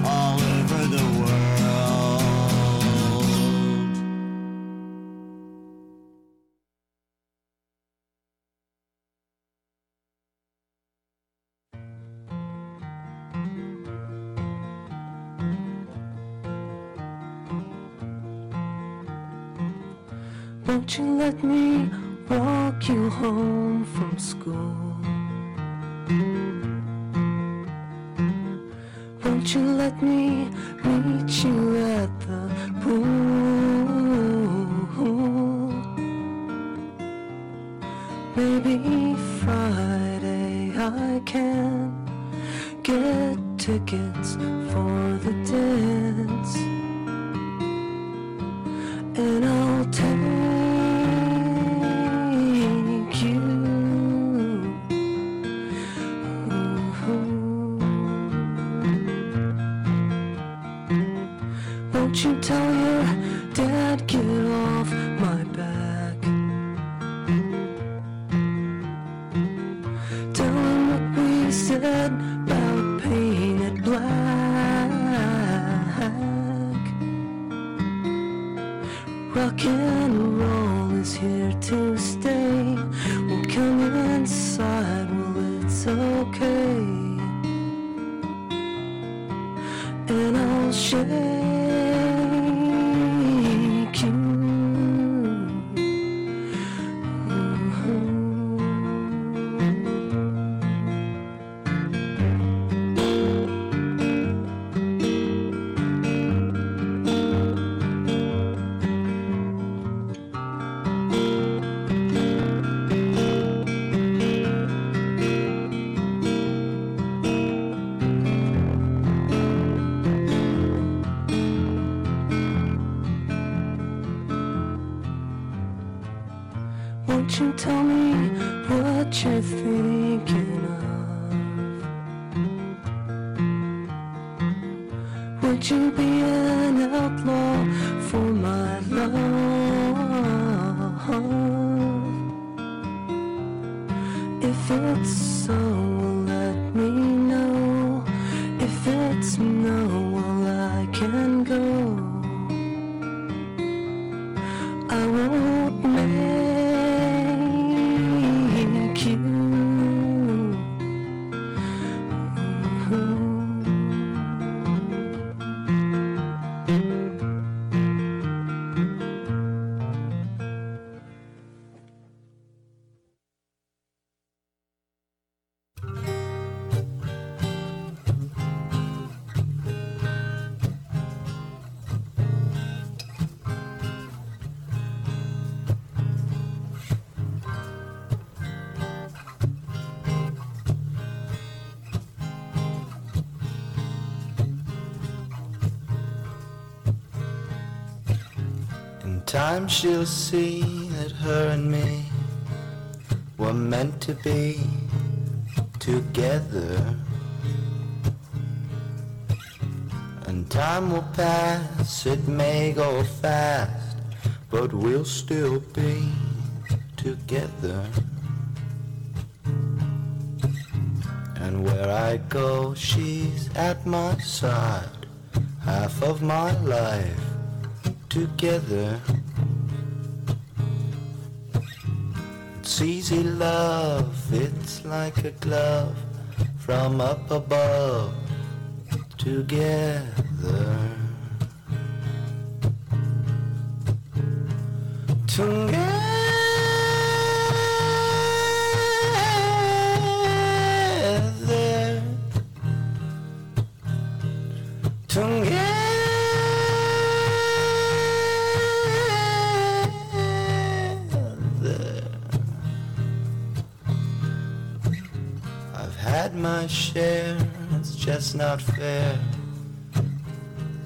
Speaker 13: Won't you let me walk you home from school? Won't you let me meet you at the pool? Maybe Friday I can get tickets for the dance. And I'll take
Speaker 14: time she'll see that her and me were meant to be together. And time will pass, it may go fast, but we'll still be together. And where I go, she's at my side, half of my life together. Easy love, it's like a glove from up above together. Together. It's not fair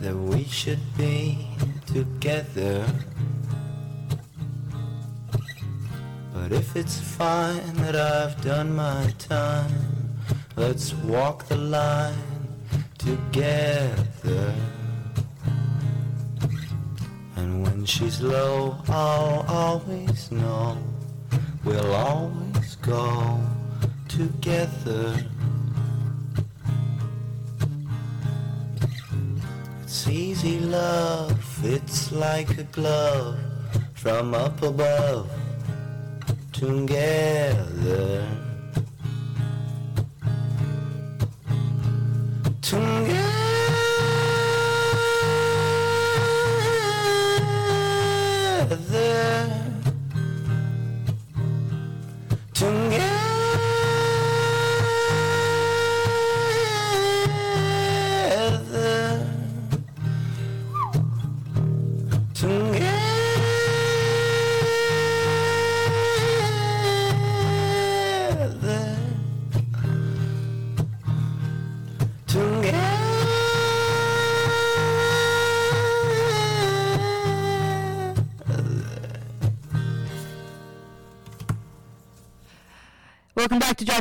Speaker 14: that we should be together. But if it's fine that I've done my time, let's walk the line together. And when she's low, I'll always know we'll always go together. Like a glove from up above. Together.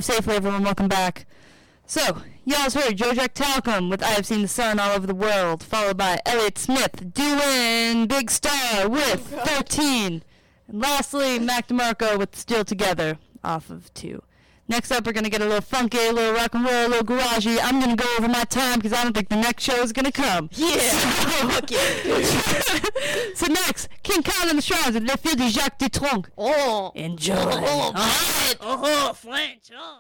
Speaker 2: Safely, everyone. Welcome back. So, y'all's heard Joe Jack Talcum with I Have Seen the Sun All Over the World, followed by Elliott Smith doing Big Star with 13. And lastly, Mac DeMarco with Still Together off of 2. Next up, we're going to get a little funky, a little rock and roll, a little garagey. I'm going to go over my time because I don't think the next show is going to come.
Speaker 4: Yeah. Fuck
Speaker 2: yeah. so next, King Khan and the Shrines with Le Fil de Jacques Dutronc.
Speaker 4: Oh.
Speaker 2: Enjoy.
Speaker 4: Oh, uh-huh,
Speaker 2: Huh?
Speaker 4: oh, French. Oh.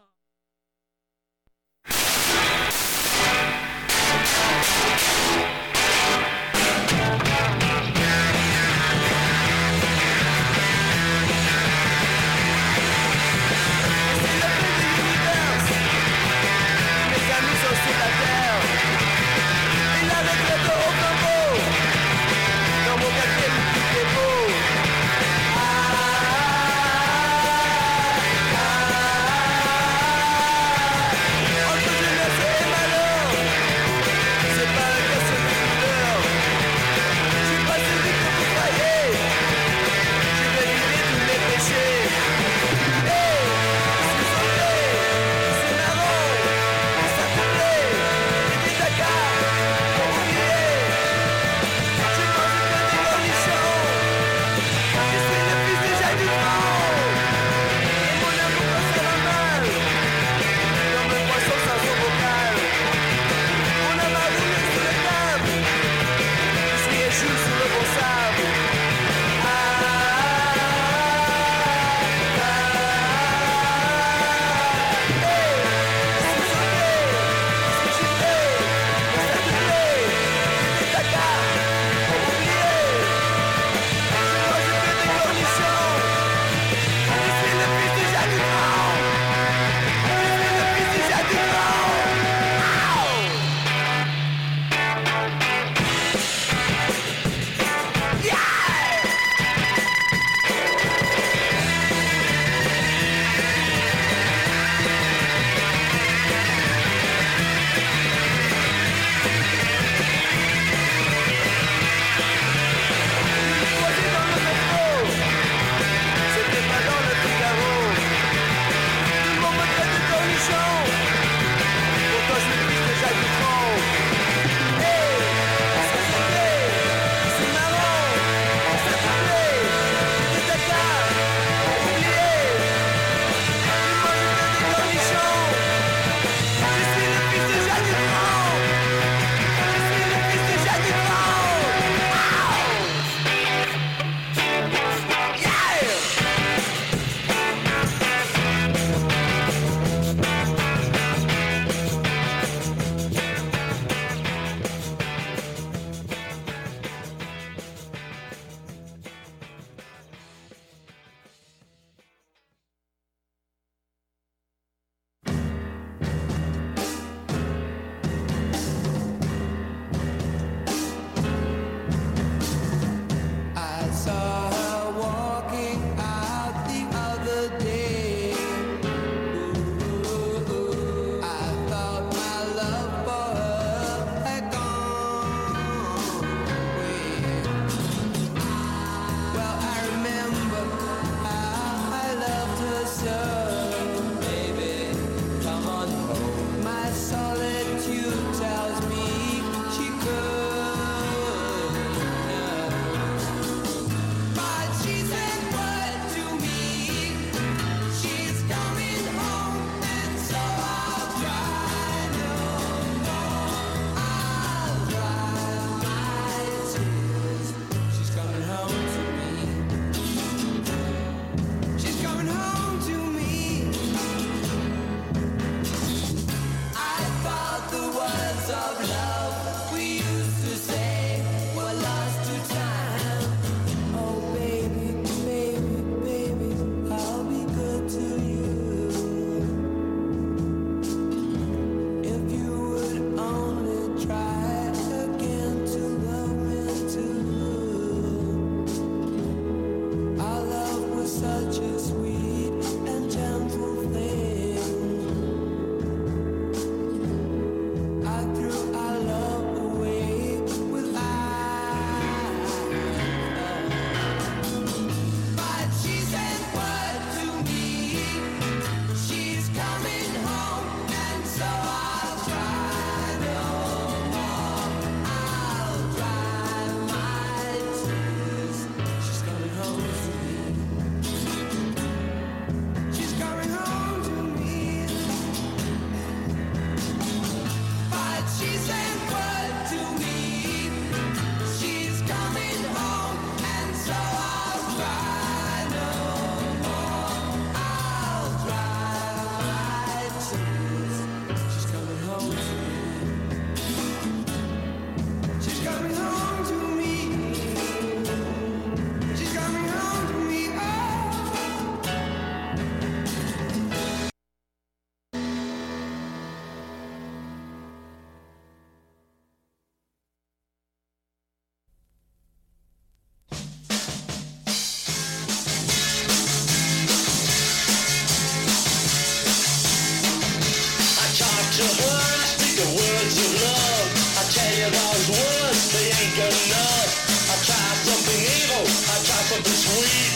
Speaker 11: Tried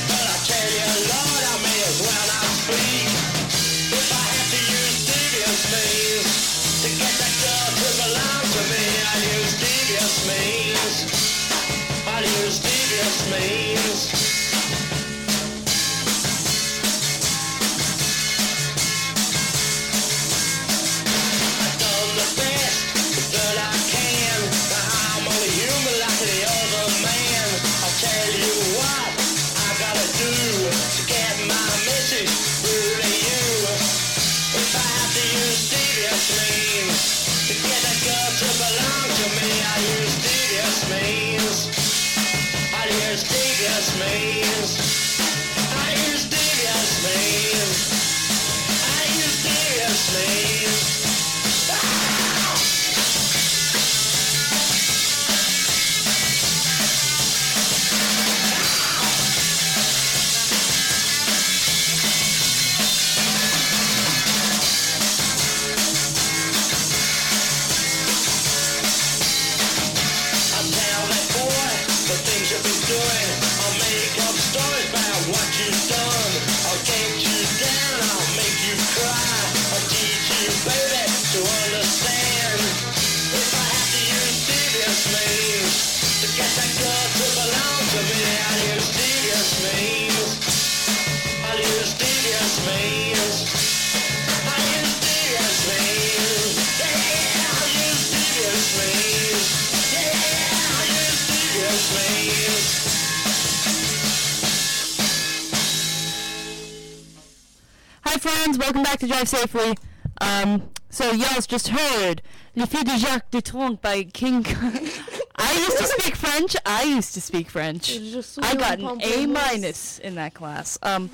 Speaker 2: Drive Safely. Um, so y'all's just heard Le Fille de Jacques Dutronc by King. I used to speak French. I used to speak French. I got an A minus in that class. Um,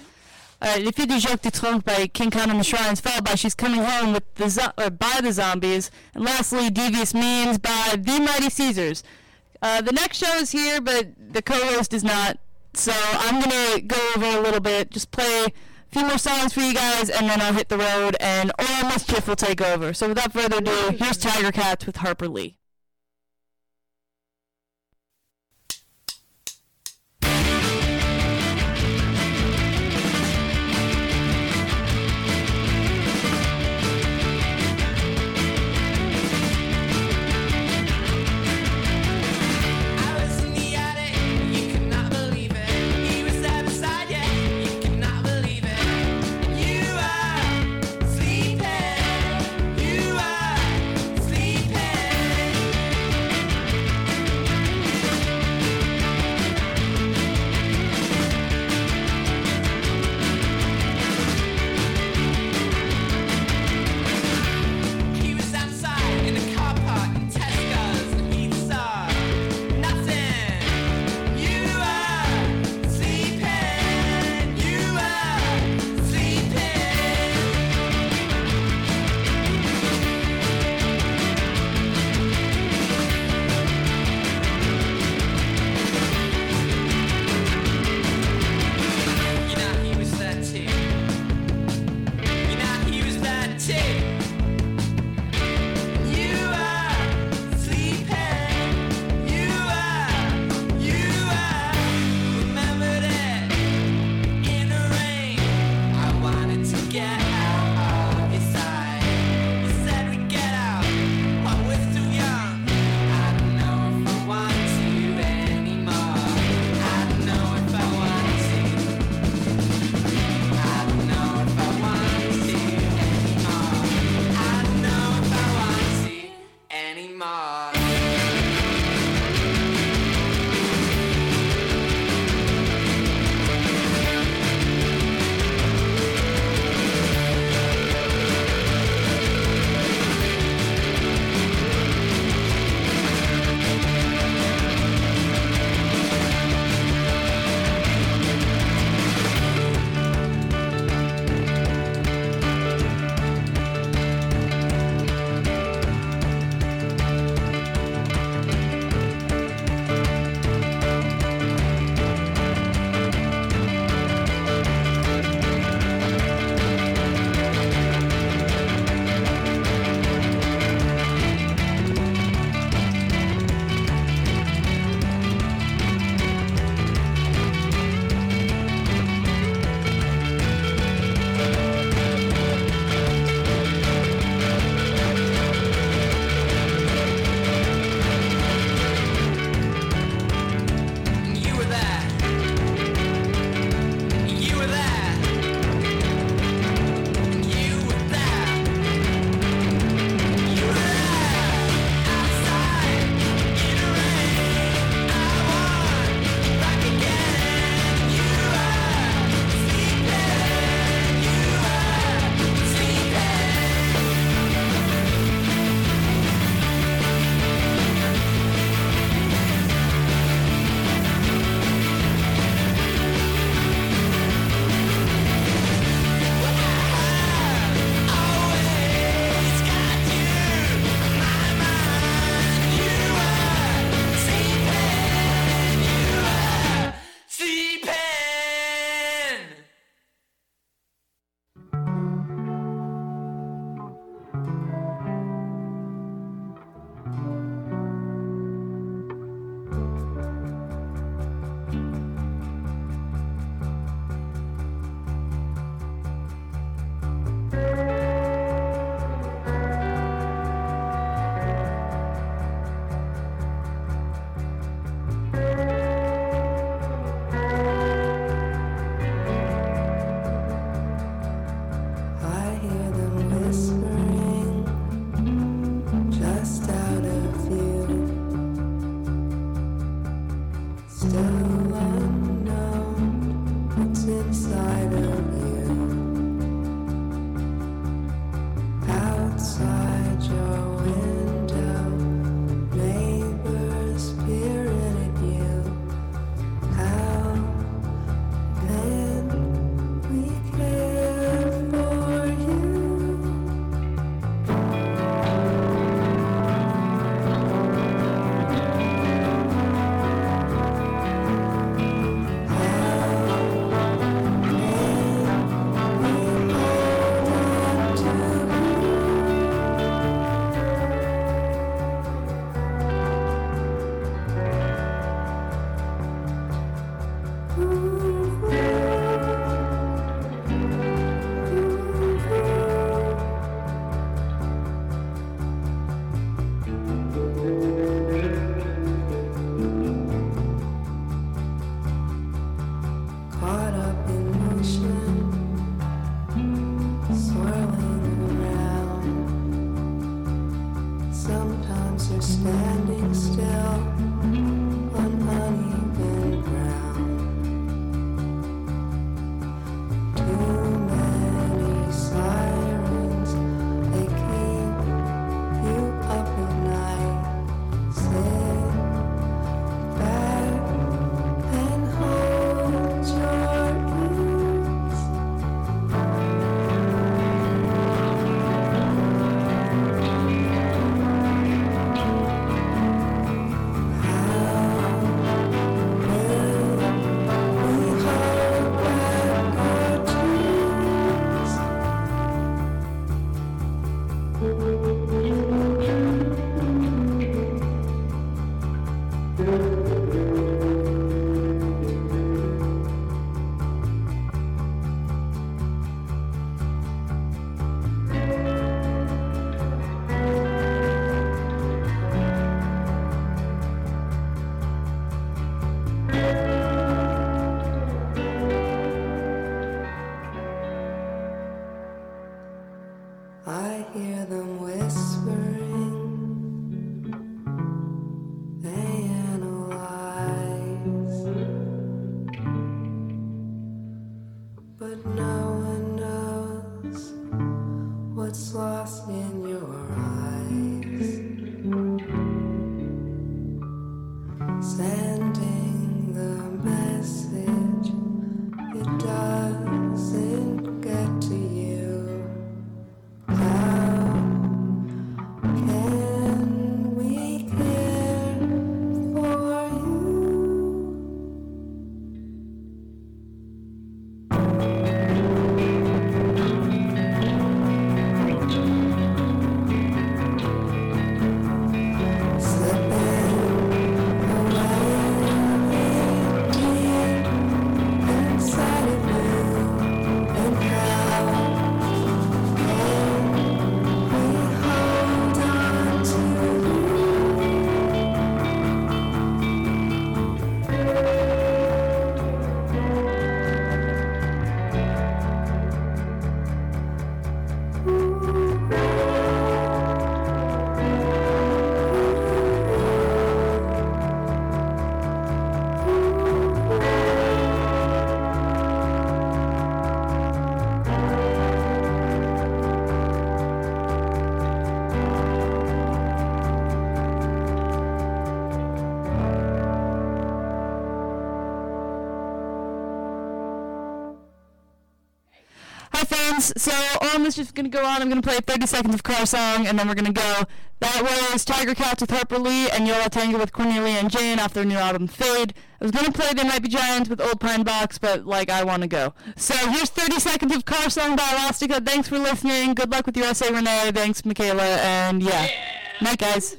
Speaker 2: alright, Le Fille de Jacques Dutronc by King Khan and the Shrines, followed by She's Coming Home with the zo- uh, by the Zombies, and lastly Devious Means by The Mighty Caesars. Uh, the next show is here, but the co-host is not. So I'm gonna go over a little bit, just play few more songs for you guys, and then I'll hit the road, and Oral Mischief will take over. So without further ado, here's Tiger Cats with Harper Lee. Friends. So, on this just gonna go on. I'm gonna play 30 seconds of car song, and then we're gonna go. That was Tiger Cats with Harper Lee and Yo La Tengo with Cornelia and Jane off their new album Fade. I was gonna play They Might Be Giants with Old Pine Box, but like I wanna go. So here's 30 seconds of car song by Elastica. Thanks for listening. Good luck with your essay, Rene. Thanks, Michaela, and yeah. Night, guys.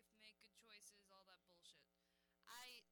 Speaker 9: life, make good choices, all that bullshit. I